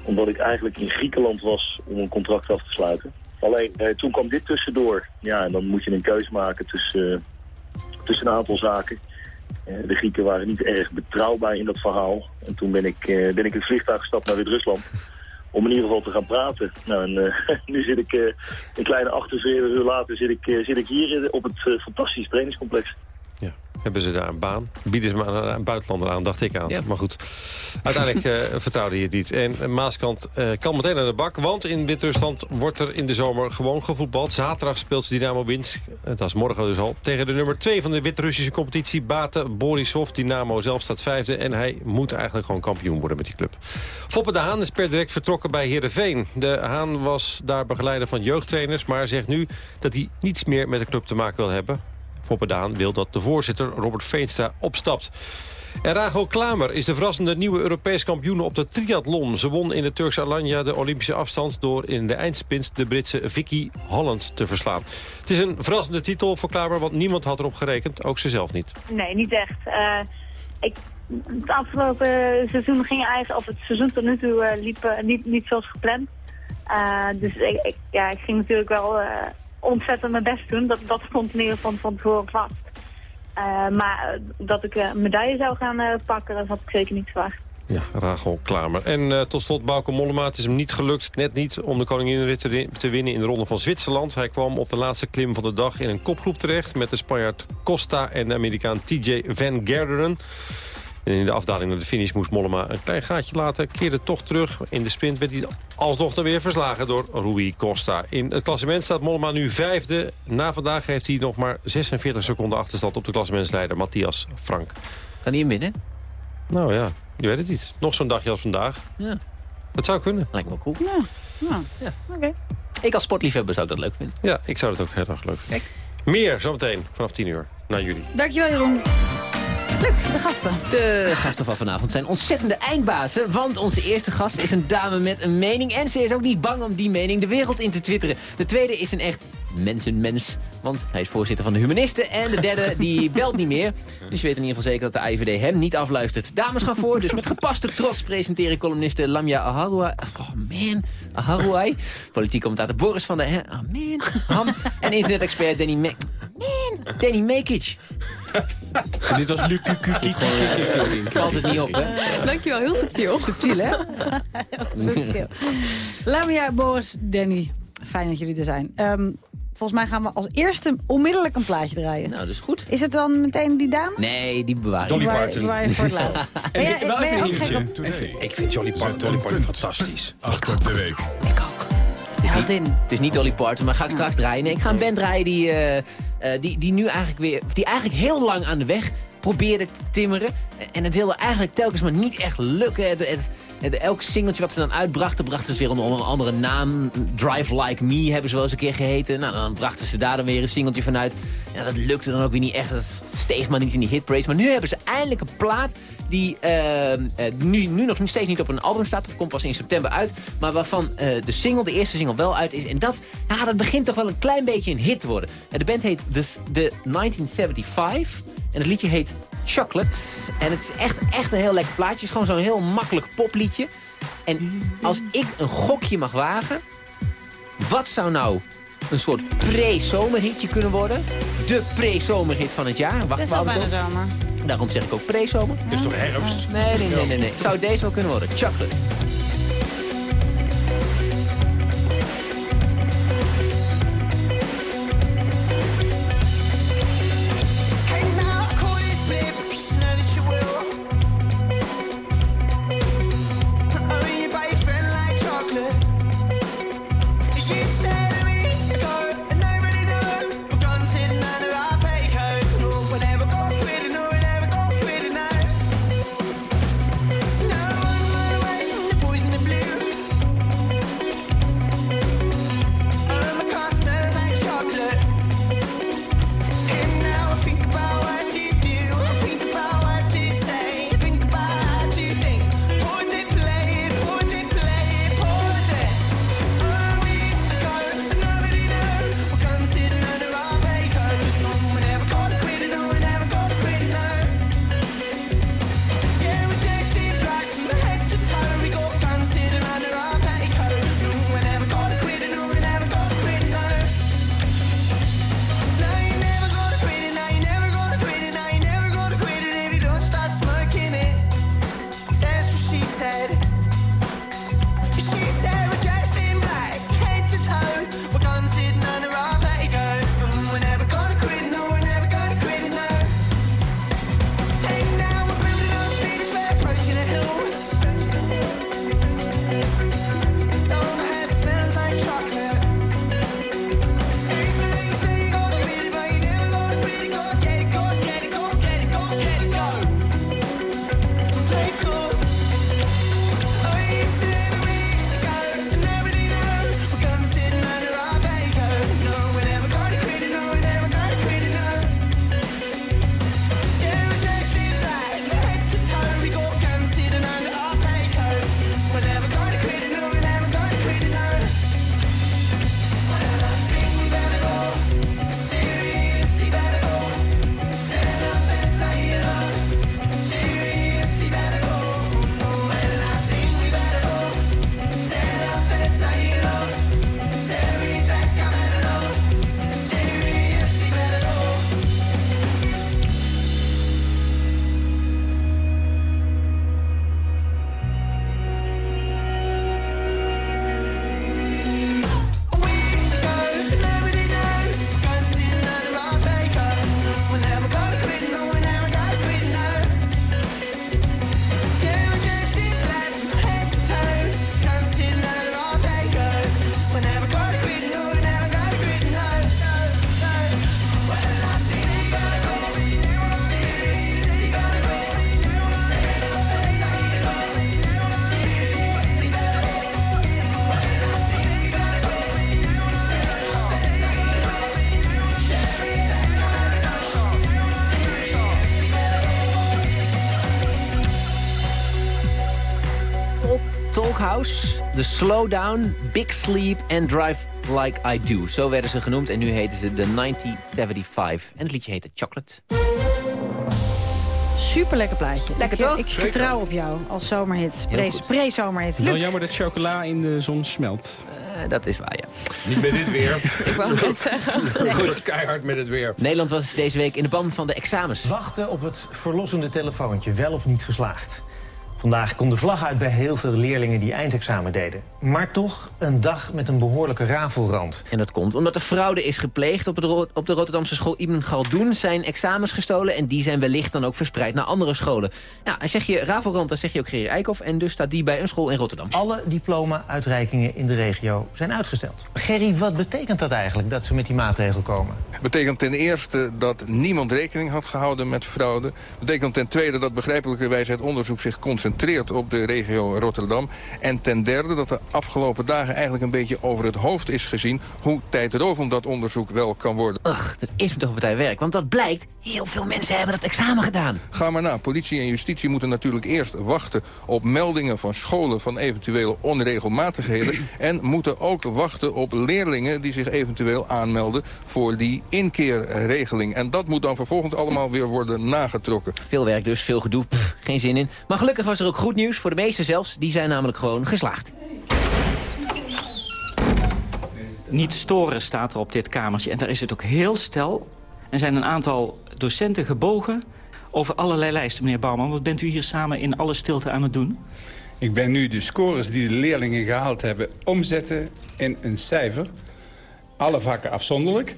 Omdat ik eigenlijk in Griekenland was om een contract af te sluiten. Alleen, eh, toen kwam dit tussendoor. Ja, en dan moet je een keuze maken tussen, eh, tussen een aantal zaken. Eh, de Grieken waren niet erg betrouwbaar in dat verhaal. En toen ben ik, eh, ben ik in het vliegtuig gestapt naar Wit-Rusland. Om in ieder geval te gaan praten. Nou, en, (laughs) nu zit ik een kleine 48 uur later zit ik, zit ik hier op het fantastische trainingscomplex. Ja. Hebben ze daar een baan? Bieden ze maar aan een buitenlander aan, dacht ik aan. Maar goed, uiteindelijk (laughs) eh, vertrouwde je het niet. En eh, Maaskant eh, kan meteen naar de bak. Want in Wit-Rusland wordt er in de zomer gewoon gevoetbald. Zaterdag speelt Dynamo Minsk, dat is morgen dus al... tegen de nummer 2 van de Wit-Russische competitie, Bate Borisov. Dynamo zelf staat vijfde en hij moet eigenlijk gewoon kampioen worden met die club. Foppe de Haan is per direct vertrokken bij Heerenveen. De Haan was daar begeleider van jeugdtrainers... maar zegt nu dat hij niets meer met de club te maken wil hebben. Haan wil dat de voorzitter Robert Veenstra opstapt. En Rachel Klamer is de verrassende nieuwe Europees kampioen op de triathlon. Ze won in de Turkse Alanya de Olympische afstand... door in de eindsprint de Britse Vicky Holland te verslaan. Het is een verrassende titel voor Klamer, want niemand had erop gerekend. Ook ze zelf niet. Nee, niet echt. Eh, ik, het afgelopen seizoen ging eigenlijk, of het seizoen tot nu toe eh, liep eh, niet, niet zoals gepland. Dus ik, ja, ik ging natuurlijk wel ontzettend mijn best doen. Dat, dat stond in ieder geval van tevoren vast. Eh, maar eh, dat ik eh, een medaille zou gaan pakken, dat had ik zeker niet verwacht. Ja, Rachel Klamer. En eh, tot slot Bauke Mollema. Het is hem niet gelukt, net niet, om de koninginrit te, te winnen in de ronde van Zwitserland. Hij kwam op de laatste klim van de dag in een kopgroep terecht... met de Spanjaard Costa en de Amerikaan TJ Van Garderen. En in de afdaling naar de finish moest Mollema een klein gaatje laten. Keerde toch terug. In de sprint werd hij alsnog dan weer verslagen door Rui Costa. In het klassement staat Mollema nu vijfde. Na vandaag heeft hij nog maar 46 seconden achterstand op de klassementsleider Matthias Frank. Kan hij hem winnen? Nou ja, je weet het niet. Nog zo'n dagje als vandaag. Ja. Dat zou kunnen. Lijkt me wel cool. Ja, ja. oké. Ik als sportliefhebber zou dat leuk vinden. Ja, ik zou het ook heel erg leuk vinden. Meer zometeen vanaf 10 uur naar jullie. Dankjewel, Jeroen. Leuk, de gasten. De gasten van vanavond zijn ontzettende eindbazen. Want onze eerste gast is een dame met een mening. En ze is ook niet bang om die mening de wereld in te twitteren. De tweede is een echt mensenmens. Want hij is voorzitter van de Humanisten. En de derde, die (laughs) belt niet meer. Dus je weet in ieder geval zeker dat de IVD hem niet afluistert. Dames gaan voor. Dus met gepaste trots presenteren columniste Lamia Aharouai. Oh man, Aharouai. Politiek commentator Boris van der... He- Oh man, Ham. En internet-expert Danny Mac... Man, Danny Mekic. (laughs) Dit was Luc Valt het niet op, hè? Dankjewel, heel subtiel. Subtiel, hè? (laughs) subtiel. Lamia, Boris, Danny. Fijn dat jullie er zijn. Ehm, volgens mij gaan we als eerste onmiddellijk een plaatje draaien. Nou, dat is goed. Is het dan meteen die dame? Nee, die bewaren Dolly Parton. Die waren voor het (laughs) laatst. Ben jij- wel ben even ook een Ik vind Jolly Parton, Dolly Parton fantastisch. Achter de week. Heldin. Het is niet Dolly Parton, maar ga ik straks draaien. Nee, ik ga een band draaien die, eh, eh, die, die nu eigenlijk weer... die eigenlijk heel lang aan de weg probeerde te timmeren. En het wilde eigenlijk telkens maar niet echt lukken. Het, het, het- elk singeltje wat ze dan uitbrachten, brachten ze weer onder een andere naam. Drive Like Me hebben ze wel eens een keer geheten. Nou, dan brachten ze daar dan weer een singeltje van uit. Ja, dat lukte dan ook weer niet echt. Dat steeg maar niet in die hitpraise. Maar nu hebben ze eindelijk een plaat die eh, eh, nu, nu nog steeds niet op een album staat. Dat komt pas in september uit. Maar waarvan eh, de single, de eerste single wel uit is. En dat, ja, dat begint toch wel een klein beetje een hit te worden. En de band heet The, The 1975. En het liedje heet Chocolate. En het is echt, echt een heel lekker plaatje. Het is gewoon zo'n heel makkelijk popliedje. En als ik een gokje mag wagen... Wat zou nou een soort pre-zomerhitje kunnen worden? De pre-zomerhit van het jaar. Wacht, Het is al bijna op. zomer. Daarom zeg ik ook pre-zomer. Het is toch herfst? Nee, nee, nee, nee, nee. Zou deze wel kunnen worden? Chocolate. yeah. The Slowdown, Big Sleep and Drive Like I Do. Zo werden ze genoemd en nu heten ze de 1975. En het liedje heette Chocolate. Super lekker plaatje. Lekker ik, toch? Ik vertrouw op jou als zomerhit. Pre-. Pre-zomerhit. Wel Luc, jammer dat chocola in de zon smelt. Eh, dat is waar, ja. Niet met dit weer. (laughs) ik wou net zeggen. (laughs) Goed, keihard met het weer. Nederland was deze week in de ban van de examens. Wachten op het verlossende telefoontje, wel of niet geslaagd. Vandaag kon de vlag uit bij heel veel leerlingen die eindexamen deden. Maar toch een dag met een behoorlijke rafelrand. En dat komt omdat er fraude is gepleegd. Op de, Ro- op de Rotterdamse school Ibn Galdoen zijn examens gestolen... en die zijn wellicht dan ook verspreid naar andere scholen. Ja, en zeg je rafelrand, dan zeg je ook Gerrie Eikhoff... en dus staat die bij een school in Rotterdam. Alle diploma-uitreikingen in de regio zijn uitgesteld. Gerry, wat betekent dat eigenlijk, dat ze met die maatregel komen? betekent ten eerste dat niemand rekening had gehouden met fraude. betekent ten tweede dat begrijpelijkerwijs het onderzoek zich concentreert op de regio Rotterdam. En ten derde dat de afgelopen dagen eigenlijk een beetje over het hoofd is gezien... hoe tijdrovend dat onderzoek wel kan worden. Ugh, dat is me toch een partij werk. Want dat blijkt, heel veel mensen hebben dat examen gedaan. Ga maar na. Politie en justitie moeten natuurlijk eerst wachten op meldingen van scholen van eventuele onregelmatigheden. (clears throat) en moeten ook wachten op leerlingen die zich eventueel aanmelden voor die inkeerregeling. En dat moet dan vervolgens allemaal weer worden nagetrokken. Veel werk dus, veel gedoe, pff, geen zin in. Maar gelukkig was er ook goed nieuws voor de meesten zelfs. Die zijn namelijk gewoon geslaagd. Niet storen staat er op dit kamertje. En daar is het ook heel stel. Er zijn een aantal docenten gebogen over allerlei lijsten, meneer Bouwman. Wat bent u hier samen in alle stilte aan het doen? Ik ben nu de scores die de leerlingen gehaald hebben omzetten in een cijfer. Alle vakken afzonderlijk.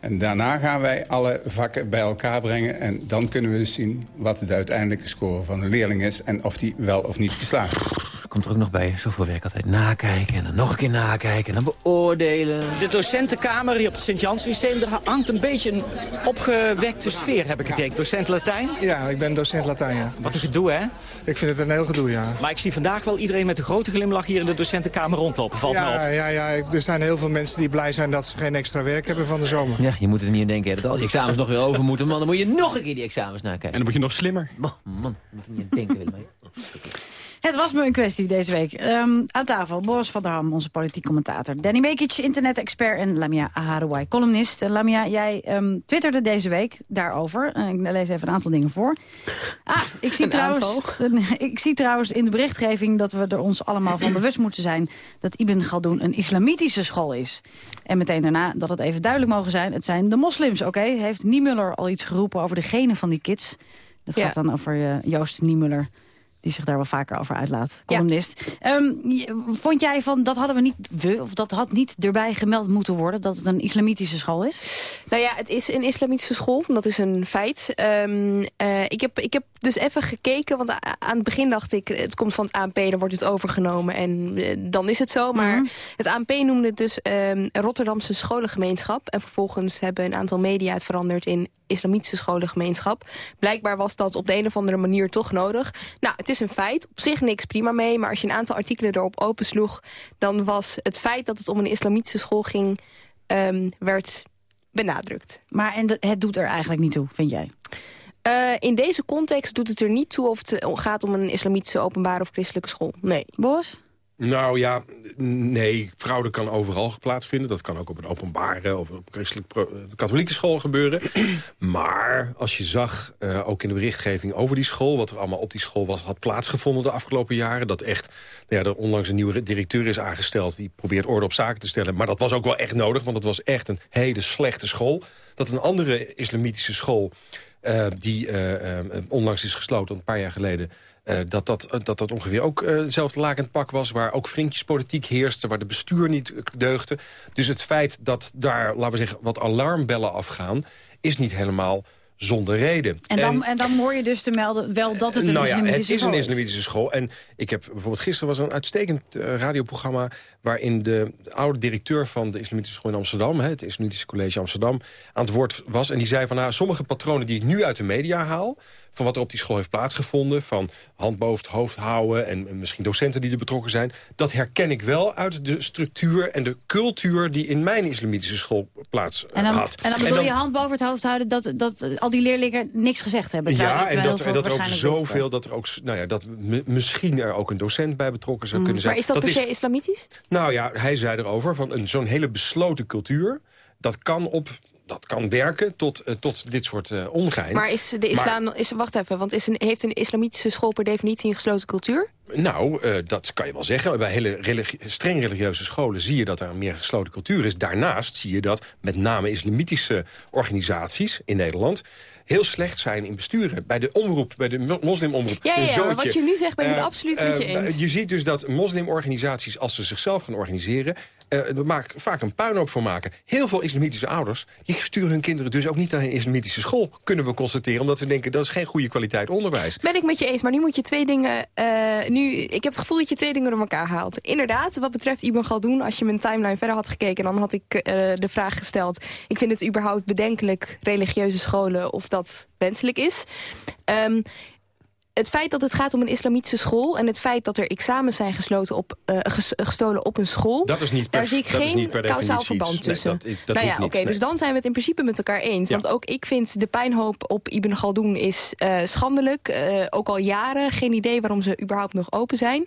En daarna gaan wij alle vakken bij elkaar brengen. En dan kunnen we zien wat de uiteindelijke score van een leerling is... en of die wel of niet geslaagd is. Komt er ook nog bij. Zoveel werk altijd nakijken en dan nog een keer nakijken en dan beoordelen. De docentenkamer hier op het Sint-Jans Lyceum... daar hangt een beetje een opgewekte sfeer, heb ik het idee. Docent Latijn? Ja, ik ben docent Latijn, ja. Wat een gedoe, hè? Ik vind het een heel gedoe, ja. Maar ik zie vandaag wel iedereen met een grote glimlach hier in de docentenkamer rondlopen. Valt me op. Ja, ja, ja, er zijn heel veel mensen die blij zijn dat ze geen extra werk hebben van de zomer. Ja, je moet er niet aan denken hè, dat al die examens nog weer over moeten. Man, dan moet je nog een keer die examens nakijken. En dan word je nog slimmer. Man, man moet je niet aan denken, Willem. Het was me een kwestie deze week. Ehm, aan tafel Boris van der Ham, onze politiek commentator. Danny Mekic, internet-expert en Lamia Aharouai, columnist. En Lamia, jij um, twitterde deze week daarover. Uh, ik lees even een aantal dingen voor. Ah, ik zie, trouwens, (laughs) ik zie trouwens in de berichtgeving dat we er ons allemaal van bewust moeten zijn... dat Ibn Galdoen een islamitische school is. En meteen daarna dat het even duidelijk mogen zijn. Het zijn de moslims, oké? Heeft Niemuller al iets geroepen over de genen van die kids? Dat gaat dan over uh, Joost Niemuller die zich daar wel vaker over uitlaat, columnist. Ehm, vond jij van, dat hadden we niet, we, of dat had niet erbij gemeld moeten worden... dat het een islamitische school is? Nou ja, het is een islamitische school, dat is een feit. Um, uh, ik, heb, ik heb dus even gekeken, want aan het begin dacht ik... het komt van het ANP, dan wordt het overgenomen en uh, dan is het zo. Maar mm -hmm. het ANP noemde het dus um, Rotterdamse scholengemeenschap... en vervolgens hebben een aantal media het veranderd in islamitische scholengemeenschap. Blijkbaar was dat op de een of andere manier toch nodig. Nou, het is een feit. Op zich niks prima mee. Maar als je een aantal artikelen erop opensloeg... dan was het feit dat het om een islamitische school ging... Um, werd benadrukt. Maar en het doet er eigenlijk niet toe, vind jij? Uh, in deze context doet het er niet toe of het gaat om een islamitische openbare of christelijke school. Nee. Bos? Nou ja, nee, fraude kan overal plaatsvinden. Dat kan ook op een openbare of op een katholieke school gebeuren. (clears throat) Maar als je zag, uh, ook in de berichtgeving over die school... wat er allemaal op die school was, had plaatsgevonden de afgelopen jaren... dat echt, nou ja, er onlangs een nieuwe directeur is aangesteld... die probeert orde op zaken te stellen. Maar dat was ook wel echt nodig, want het was echt een hele slechte school. Dat een andere islamitische school... Uh, die onlangs is gesloten, een paar jaar geleden... Uh, dat, dat, dat dat ongeveer ook hetzelfde lakend pak was... waar ook vriendjespolitiek heerste, waar de bestuur niet deugde. Dus het feit dat daar, laten we zeggen, wat alarmbellen afgaan... is niet helemaal zonder reden. En dan, en, en dan hoor je dus te melden wel dat het een nou islamitische ja, het is school een islamitische school. En ik heb bijvoorbeeld gisteren was een uitstekend uh, radioprogramma... waarin de oude directeur van de islamitische school in Amsterdam... Hè, het Islamitische College Amsterdam, aan het woord was. En die zei van, nou, sommige patronen die ik nu uit de media haal van wat er op die school heeft plaatsgevonden... van hand boven het hoofd houden en, en misschien docenten die er betrokken zijn... dat herken ik wel uit de structuur en de cultuur... die in mijn islamitische school plaats en dan, had. En dan bedoel je hand boven het hoofd houden... dat, dat al die leerlingen niks gezegd hebben? Ja, terwijl, en dat, en dat er ook zoveel... dat er ook, nou ja, dat misschien er ook een docent bij betrokken zou Mm, kunnen zijn. Maar is dat, per se islamitisch? Nou ja, hij zei erover van een- zo'n hele besloten cultuur... dat kan op dat kan werken tot, eh, tot dit soort eh, ongein. Maar is de islam... Is, wacht even, want is een, heeft een islamitische school per definitie een gesloten cultuur? Nou, eh, dat kan je wel zeggen. Bij hele streng religieuze scholen zie je dat er een meer gesloten cultuur is. Daarnaast zie je dat met name islamitische organisaties in Nederland heel slecht zijn in besturen. Bij de omroep, bij de mo- moslimomroep. Ja, ja, ja, maar wat je nu zegt ben ik het Eh, absoluut met je eh, eens. Je ziet dus dat moslimorganisaties, als ze zichzelf gaan organiseren... eh, er maak, vaak een puinhoop voor maken. Heel veel islamitische ouders die sturen hun kinderen dus ook niet naar een islamitische school. Kunnen we constateren, omdat ze denken dat is geen goede kwaliteit onderwijs. Ben ik met je eens, maar nu moet je twee dingen... eh, nu, ik heb het gevoel dat je twee dingen door elkaar haalt. Inderdaad, wat betreft Ibn Galdoen, als je mijn timeline verder had gekeken... dan had ik eh, de vraag gesteld... ik vind het überhaupt bedenkelijk religieuze scholen of dat wenselijk is. Ehm, het feit dat het gaat om een islamitische school... en het feit dat er examens zijn gesloten op, eh, ges- gestolen op een school... Dat is niet per- daar zie ik geen kausaal verband iets. Nee, tussen. dat nou ja, oké, dus dan zijn we het in principe met elkaar eens. Ja. Want ook ik vind de pijnhoop op Ibn Galdoen is eh, schandelijk. Eh, ook al jaren, geen idee waarom ze überhaupt nog open zijn.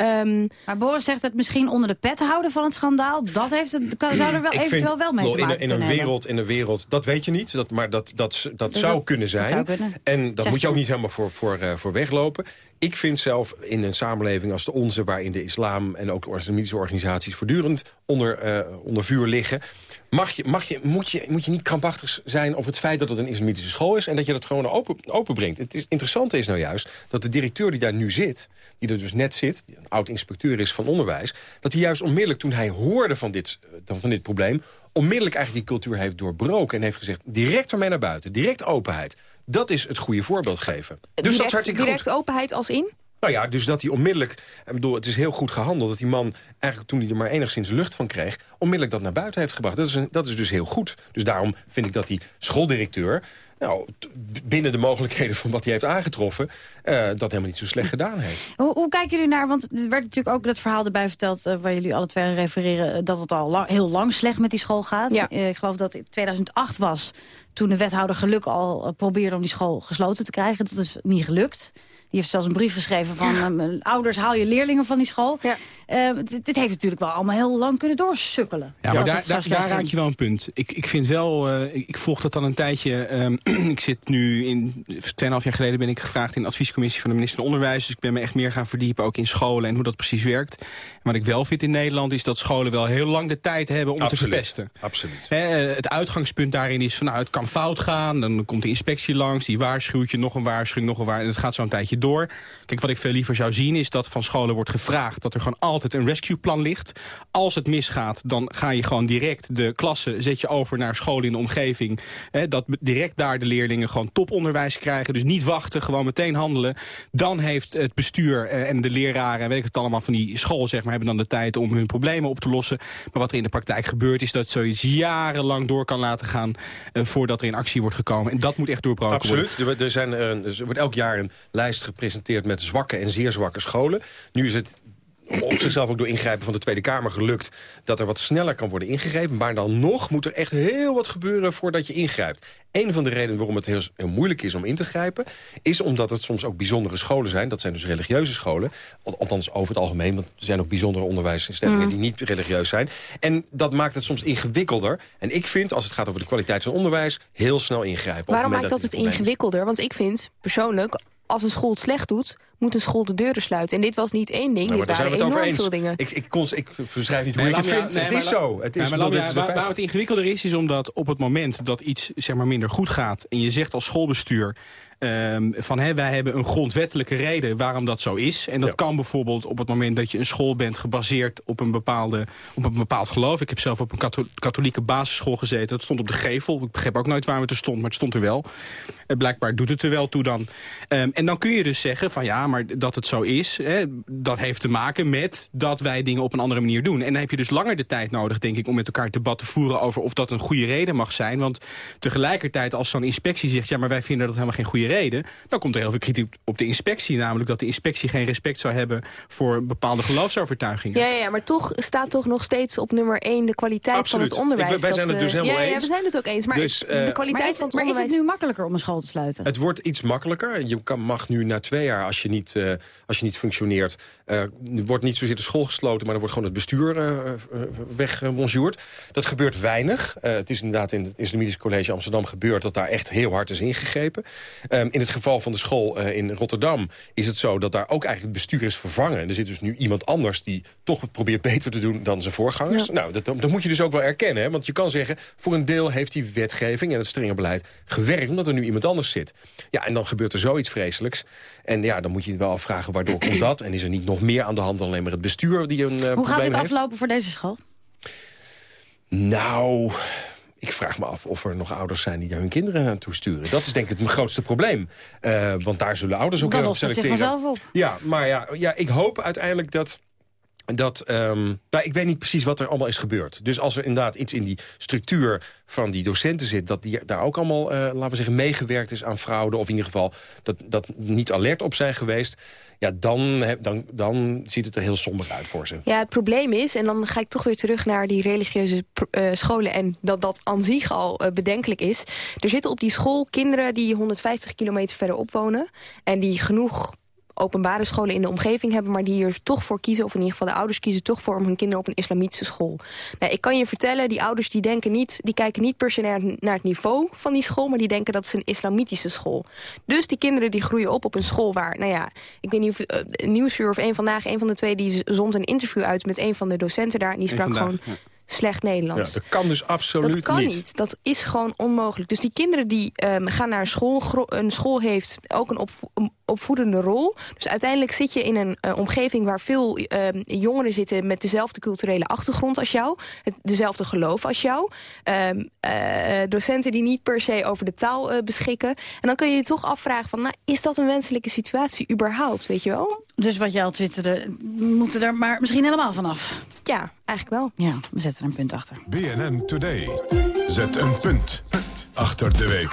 Ehm, maar Boris zegt het misschien onder de pet houden van het schandaal. Dat heeft het, kan, zou er wel Ik eventueel vind, wel mee te in, maken een- in een wereld, in een wereld, dat weet je niet, dat, maar dat, dat, dat, Dat- zou dat- kunnen dat zijn. zou kunnen. En dat moet je ook niet helemaal voor, voor, eh, voor weglopen. Ik vind zelf in een samenleving als de onze... waarin de islam en ook de islamitische organisaties... voortdurend onder, eh, onder vuur liggen... Mag je, mag je, moet, je, moet je niet krampachtig zijn over het feit dat het een islamitische school is... en dat je dat gewoon open, open brengt. Het interessante is nou juist dat de directeur die daar nu zit... die er dus net zit, die een oud-inspecteur is van onderwijs... dat hij juist onmiddellijk toen hij hoorde van dit, eh, van dit probleem... onmiddellijk eigenlijk die cultuur heeft doorbroken... en heeft gezegd, direct ermee naar buiten, direct openheid. Dat is het goede voorbeeld geven. Dus dat is direct, hartstikke direct goed. openheid als in? Nou ja, dus dat hij onmiddellijk... Ik bedoel, het is heel goed gehandeld dat die man... eigenlijk toen hij er maar enigszins lucht van kreeg... onmiddellijk dat naar buiten heeft gebracht. Dat is, een, dat is dus heel goed. Dus daarom vind ik dat die schooldirecteur... Nou, binnen de mogelijkheden van wat hij heeft aangetroffen... Uh, dat helemaal niet zo slecht gedaan heeft. Hoe, hoe kijken jullie naar, want er werd natuurlijk ook dat verhaal erbij verteld... Uh, waar jullie alle twee refereren, dat het al lang, heel lang slecht met die school gaat. Ja. Uh, ik geloof dat het 2008 was toen de wethouder geluk al probeerde om die school gesloten te krijgen. Dat is niet gelukt. Die heeft zelfs een brief geschreven van... Ja. ouders, haal je leerlingen van die school. Ja. Uh, dit, dit, heeft natuurlijk wel allemaal heel lang kunnen doorsukkelen. Ja, maar daar, daar, daar raak je wel een punt. Ik, ik vind wel, uh, ik, ik, volg dat al een tijdje. Uh, (clears throat) ik zit nu in, 2,5 jaar geleden ben ik gevraagd in de adviescommissie van de minister van Onderwijs. Dus ik ben me echt meer gaan verdiepen, ook in scholen en hoe dat precies werkt. En wat ik wel vind in Nederland is dat scholen wel heel lang de tijd hebben om Absoluut. te verpesten. Absoluut. het uitgangspunt daarin is van nou, het kan fout gaan. Dan komt de inspectie langs, die waarschuwt je, nog een waarschuwing, nog een waarschuwing. En het gaat zo'n tijdje door. Kijk, wat ik veel liever zou zien is dat van scholen wordt gevraagd dat er gewoon altijd een rescueplan ligt. Als het misgaat, dan ga je gewoon direct de klassen zet je over naar scholen in de omgeving. Dat direct daar de leerlingen gewoon toponderwijs krijgen. Dus niet wachten, gewoon meteen handelen. Dan heeft het bestuur eh, en de leraren, weet ik het allemaal, van die school zeg maar, hebben dan de tijd om hun problemen op te lossen. Maar wat er in de praktijk gebeurt is dat zoiets jarenlang door kan laten gaan uh, voordat er in actie wordt gekomen. En dat moet echt doorbroken Absoluut. worden. Er, zijn, uh, er wordt elk jaar een lijst gepresenteerd met zwakke en zeer zwakke scholen. Nu is het op zichzelf ook door ingrijpen van de Tweede Kamer gelukt... dat er wat sneller kan worden ingegrepen. Maar dan nog moet er echt heel wat gebeuren voordat je ingrijpt. Een van de redenen waarom het heel, heel, moeilijk is om in te grijpen... is omdat het soms ook bijzondere scholen zijn. Dat zijn dus religieuze scholen. Althans over het algemeen, want er zijn ook bijzondere onderwijsinstellingen... Mm. die niet religieus zijn. En dat maakt het soms ingewikkelder. En ik vind, als het gaat over de kwaliteit van onderwijs... heel snel ingrijpen. Waarom maakt dat het ingewikkelder? Want ik vind persoonlijk, als een school het slecht doet moet een school de deuren sluiten. En dit was niet één ding, nou, dit waren enorm veel dingen. Ik, ik, kon, ik verschrijf niet hoe nee, ik het vind. Nee, het is zo. Het is, waar, waar het ingewikkelder is, is omdat op het moment dat iets zeg maar, minder goed gaat... en je zegt als schoolbestuur... Um, van hè, wij hebben een grondwettelijke reden waarom dat zo is. En dat ja. kan bijvoorbeeld op het moment dat je een school bent gebaseerd op een, bepaalde, op een bepaald geloof. Ik heb zelf op een katholieke basisschool gezeten. Dat stond op de gevel. Ik begreep ook nooit waar het er stond, maar het stond er wel. En blijkbaar doet het er wel toe dan. Um, en dan kun je dus zeggen van ja, maar dat het zo is, hè, dat heeft te maken met dat wij dingen op een andere manier doen. En dan heb je dus langer de tijd nodig, denk ik, om met elkaar debat te voeren over of dat een goede reden mag zijn. Want tegelijkertijd als zo'n inspectie zegt, ja, maar wij vinden dat helemaal geen goede reden, dan komt er heel veel kritiek op de inspectie. Namelijk dat de inspectie geen respect zou hebben voor bepaalde geloofsovertuigingen. Ja, ja, ja maar toch staat toch nog steeds op nummer 1 de kwaliteit Absoluut. van het onderwijs. Ik, wij zijn dat, het dus helemaal ja, eens. Ja, we zijn het ook eens. Maar dus, uh, de kwaliteit maar is, van het maar onderwijs... is het nu makkelijker om een school te sluiten? Het wordt iets makkelijker. Je kan, mag nu na twee jaar, als je niet, uh, als je niet functioneert... Uh, wordt niet zozeer de school gesloten, maar dan wordt gewoon het bestuur uh, weggebonjourd. Dat gebeurt weinig. het is inderdaad in het Islamitisch College Amsterdam gebeurd... dat daar echt heel hard is ingegrepen. Um, in het geval van de school in Rotterdam is het zo... dat daar ook eigenlijk het bestuur is vervangen. Er zit dus nu iemand anders die toch probeert beter te doen dan zijn voorgangers. Ja. Nou, dat, dat moet je dus ook wel erkennen. Hè? Want je kan zeggen, voor een deel heeft die wetgeving en het strenge beleid gewerkt... omdat er nu iemand anders zit. Ja, en dan gebeurt er zoiets vreselijks. En ja, dan moet je je wel afvragen waardoor komt dat? En is er niet nog meer aan de hand dan alleen maar het bestuur die een uh, Hoe gaat het aflopen voor deze school? Nou, ik vraag me af of er nog ouders zijn die daar hun kinderen naartoe sturen. Dat is denk ik het grootste probleem. Uh, want daar zullen ouders ook Dan lost het zich vanzelf op. Ja, maar ja, ja, ik hoop uiteindelijk dat... Dat, um, nou, ik weet niet precies wat er allemaal is gebeurd. Dus als er inderdaad iets in die structuur van die docenten zit... dat die daar ook allemaal, uh, laten we zeggen, meegewerkt is aan fraude... of in ieder geval dat, dat niet alert op zijn geweest... ja, dan, dan, dan ziet het er heel somber uit voor ze. Ja, het probleem is, en dan ga ik toch weer terug naar die religieuze uh, scholen... en dat dat aan zich al uh, bedenkelijk is. Er zitten op die school kinderen die 150 kilometer verderop wonen... en die genoeg openbare scholen in de omgeving hebben... maar die er toch voor kiezen, of in ieder geval de ouders kiezen toch voor... om hun kinderen op een islamitische school. Nou, ik kan je vertellen, die ouders die denken niet, die kijken niet per se naar, naar het niveau van die school... maar die denken dat het een islamitische school. Dus die kinderen die groeien op op een school waar... nou ja, ik weet niet of uh, Nieuwsuur of een vandaag... een van de twee die zond een interview uit met een van de docenten daar... en die sprak gewoon... Ja slecht Nederlands. Ja, dat kan dus absoluut niet. Dat kan niet. niet. Dat is gewoon onmogelijk. Dus die kinderen die um, gaan naar school. Een school heeft ook een op, opvoedende rol. Dus uiteindelijk zit je in een uh, omgeving waar veel uh, jongeren zitten... met dezelfde culturele achtergrond als jou. Het, dezelfde geloof als jou. Um, uh, docenten die niet per se over de taal beschikken. En dan kun je je toch afvragen van... Nou, is dat een wenselijke situatie überhaupt, weet je wel? Dus wat jij al twitterde, moeten er maar misschien helemaal vanaf. Ja, eigenlijk wel. Ja, we zetten er een punt achter. BNN Today. Zet een punt achter de week.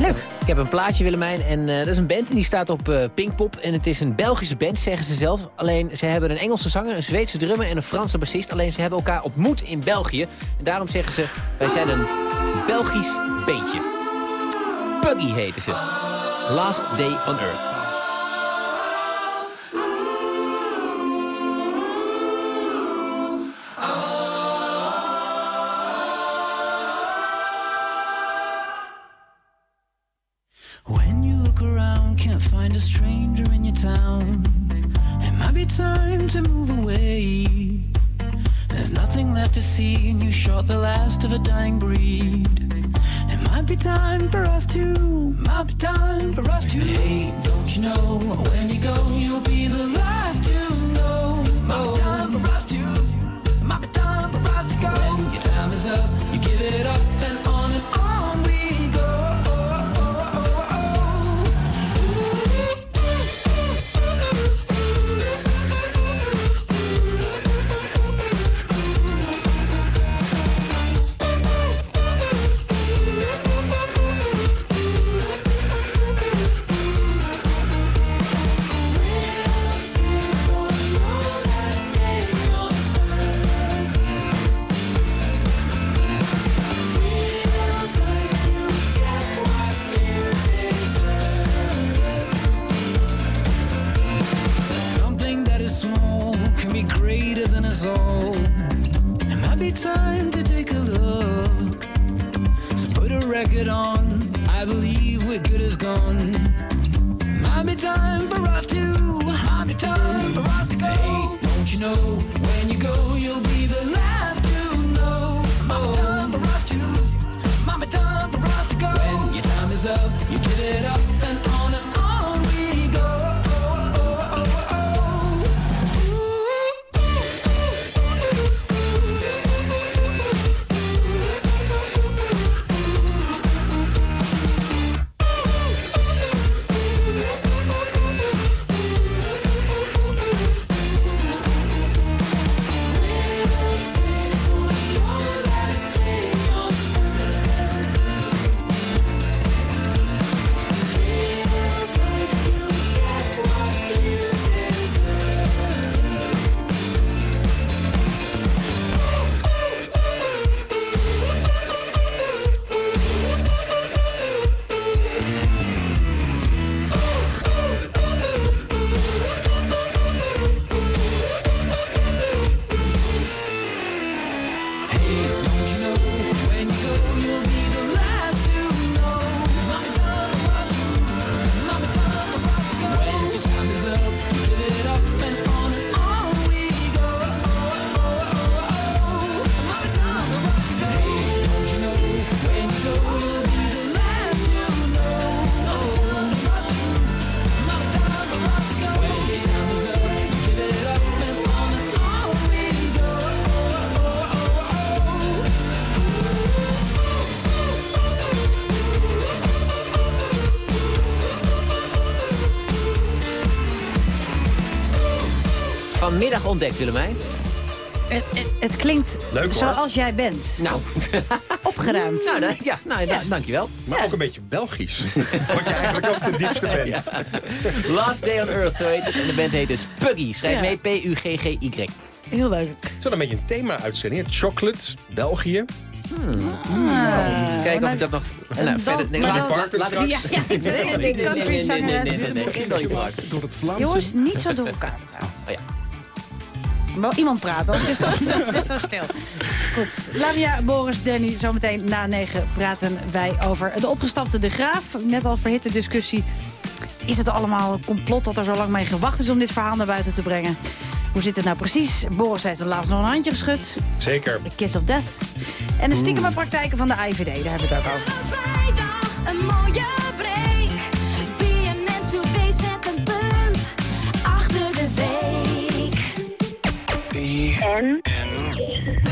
Leuk. Ik heb een plaatje, Willemijn, en eh, dat is een band en die staat op eh, Pinkpop. En het is een Belgische band, zeggen ze zelf. Alleen, ze hebben een Engelse zanger, een Zweedse drummer en een Franse bassist. Alleen, ze hebben elkaar ontmoet in België. En daarom zeggen ze, wij zijn een Belgisch beentje. Puggy heten ze. Last Day on Earth. Vanmiddag ontdekt, Willemijn. Het, het, het klinkt Leuk, zoals jij bent. Nou, Opgeruimd. nou, ja, nou da- dankjewel. Maar ook een beetje Belgisch. Wat je eigenlijk ook de diepste bent. Ja. Last Day on Earth, zo heet het. En de band heet dus Puggy. Schrijf Ja. mee P-U-G-G-Y. Heel leuk. Zo een beetje een thema-uitzending. hè? Chocolate, België. Eens kijken of ik dat nog... Nou, dan- verder... Nee, laat, laat, laat Ja, niet. ja, Nee, nee, nee, nee, nee, nee, nee, nee, nee, niet Wel iemand praten, want (laughs) het is zo, zo, is zo stil. Goed, Lavia, Boris, Danny, zometeen na negen praten wij over de opgestapte De Graaf. Net al verhitte discussie. Is het allemaal een complot dat er zo lang mee gewacht is om dit verhaal naar buiten te brengen? Hoe zit het nou precies? Boris heeft hem laatst nog een handje geschud. Zeker. De kiss of death. En de stiekeme praktijken van de IVD, daar hebben we het ook over. Vrijdag een mooie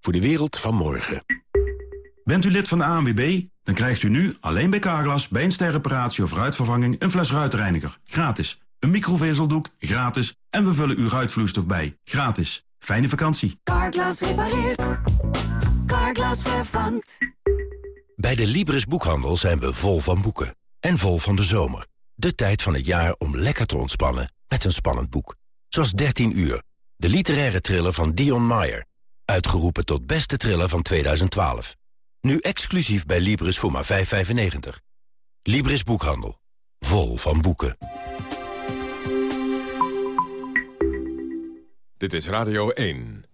voor de wereld van morgen. Bent u lid van de ANWB? Dan krijgt u nu alleen bij Carglass bij een sterreparatie of ruitvervanging een fles ruitreiniger. Gratis. Een microvezeldoek. Gratis. En we vullen uw ruitvloeistof bij. Gratis. Fijne vakantie. Carglass repareert. Carglass vervangt. Bij de Libris Boekhandel zijn we vol van boeken. En vol van de zomer. De tijd van het jaar om lekker te ontspannen met een spannend boek. Zoals 13 uur. De literaire thriller van Dion Meyer. Uitgeroepen tot beste thriller van 2012. Nu exclusief bij Libris voor maar 5,95. Libris Boekhandel. Vol van boeken. Dit is Radio 1.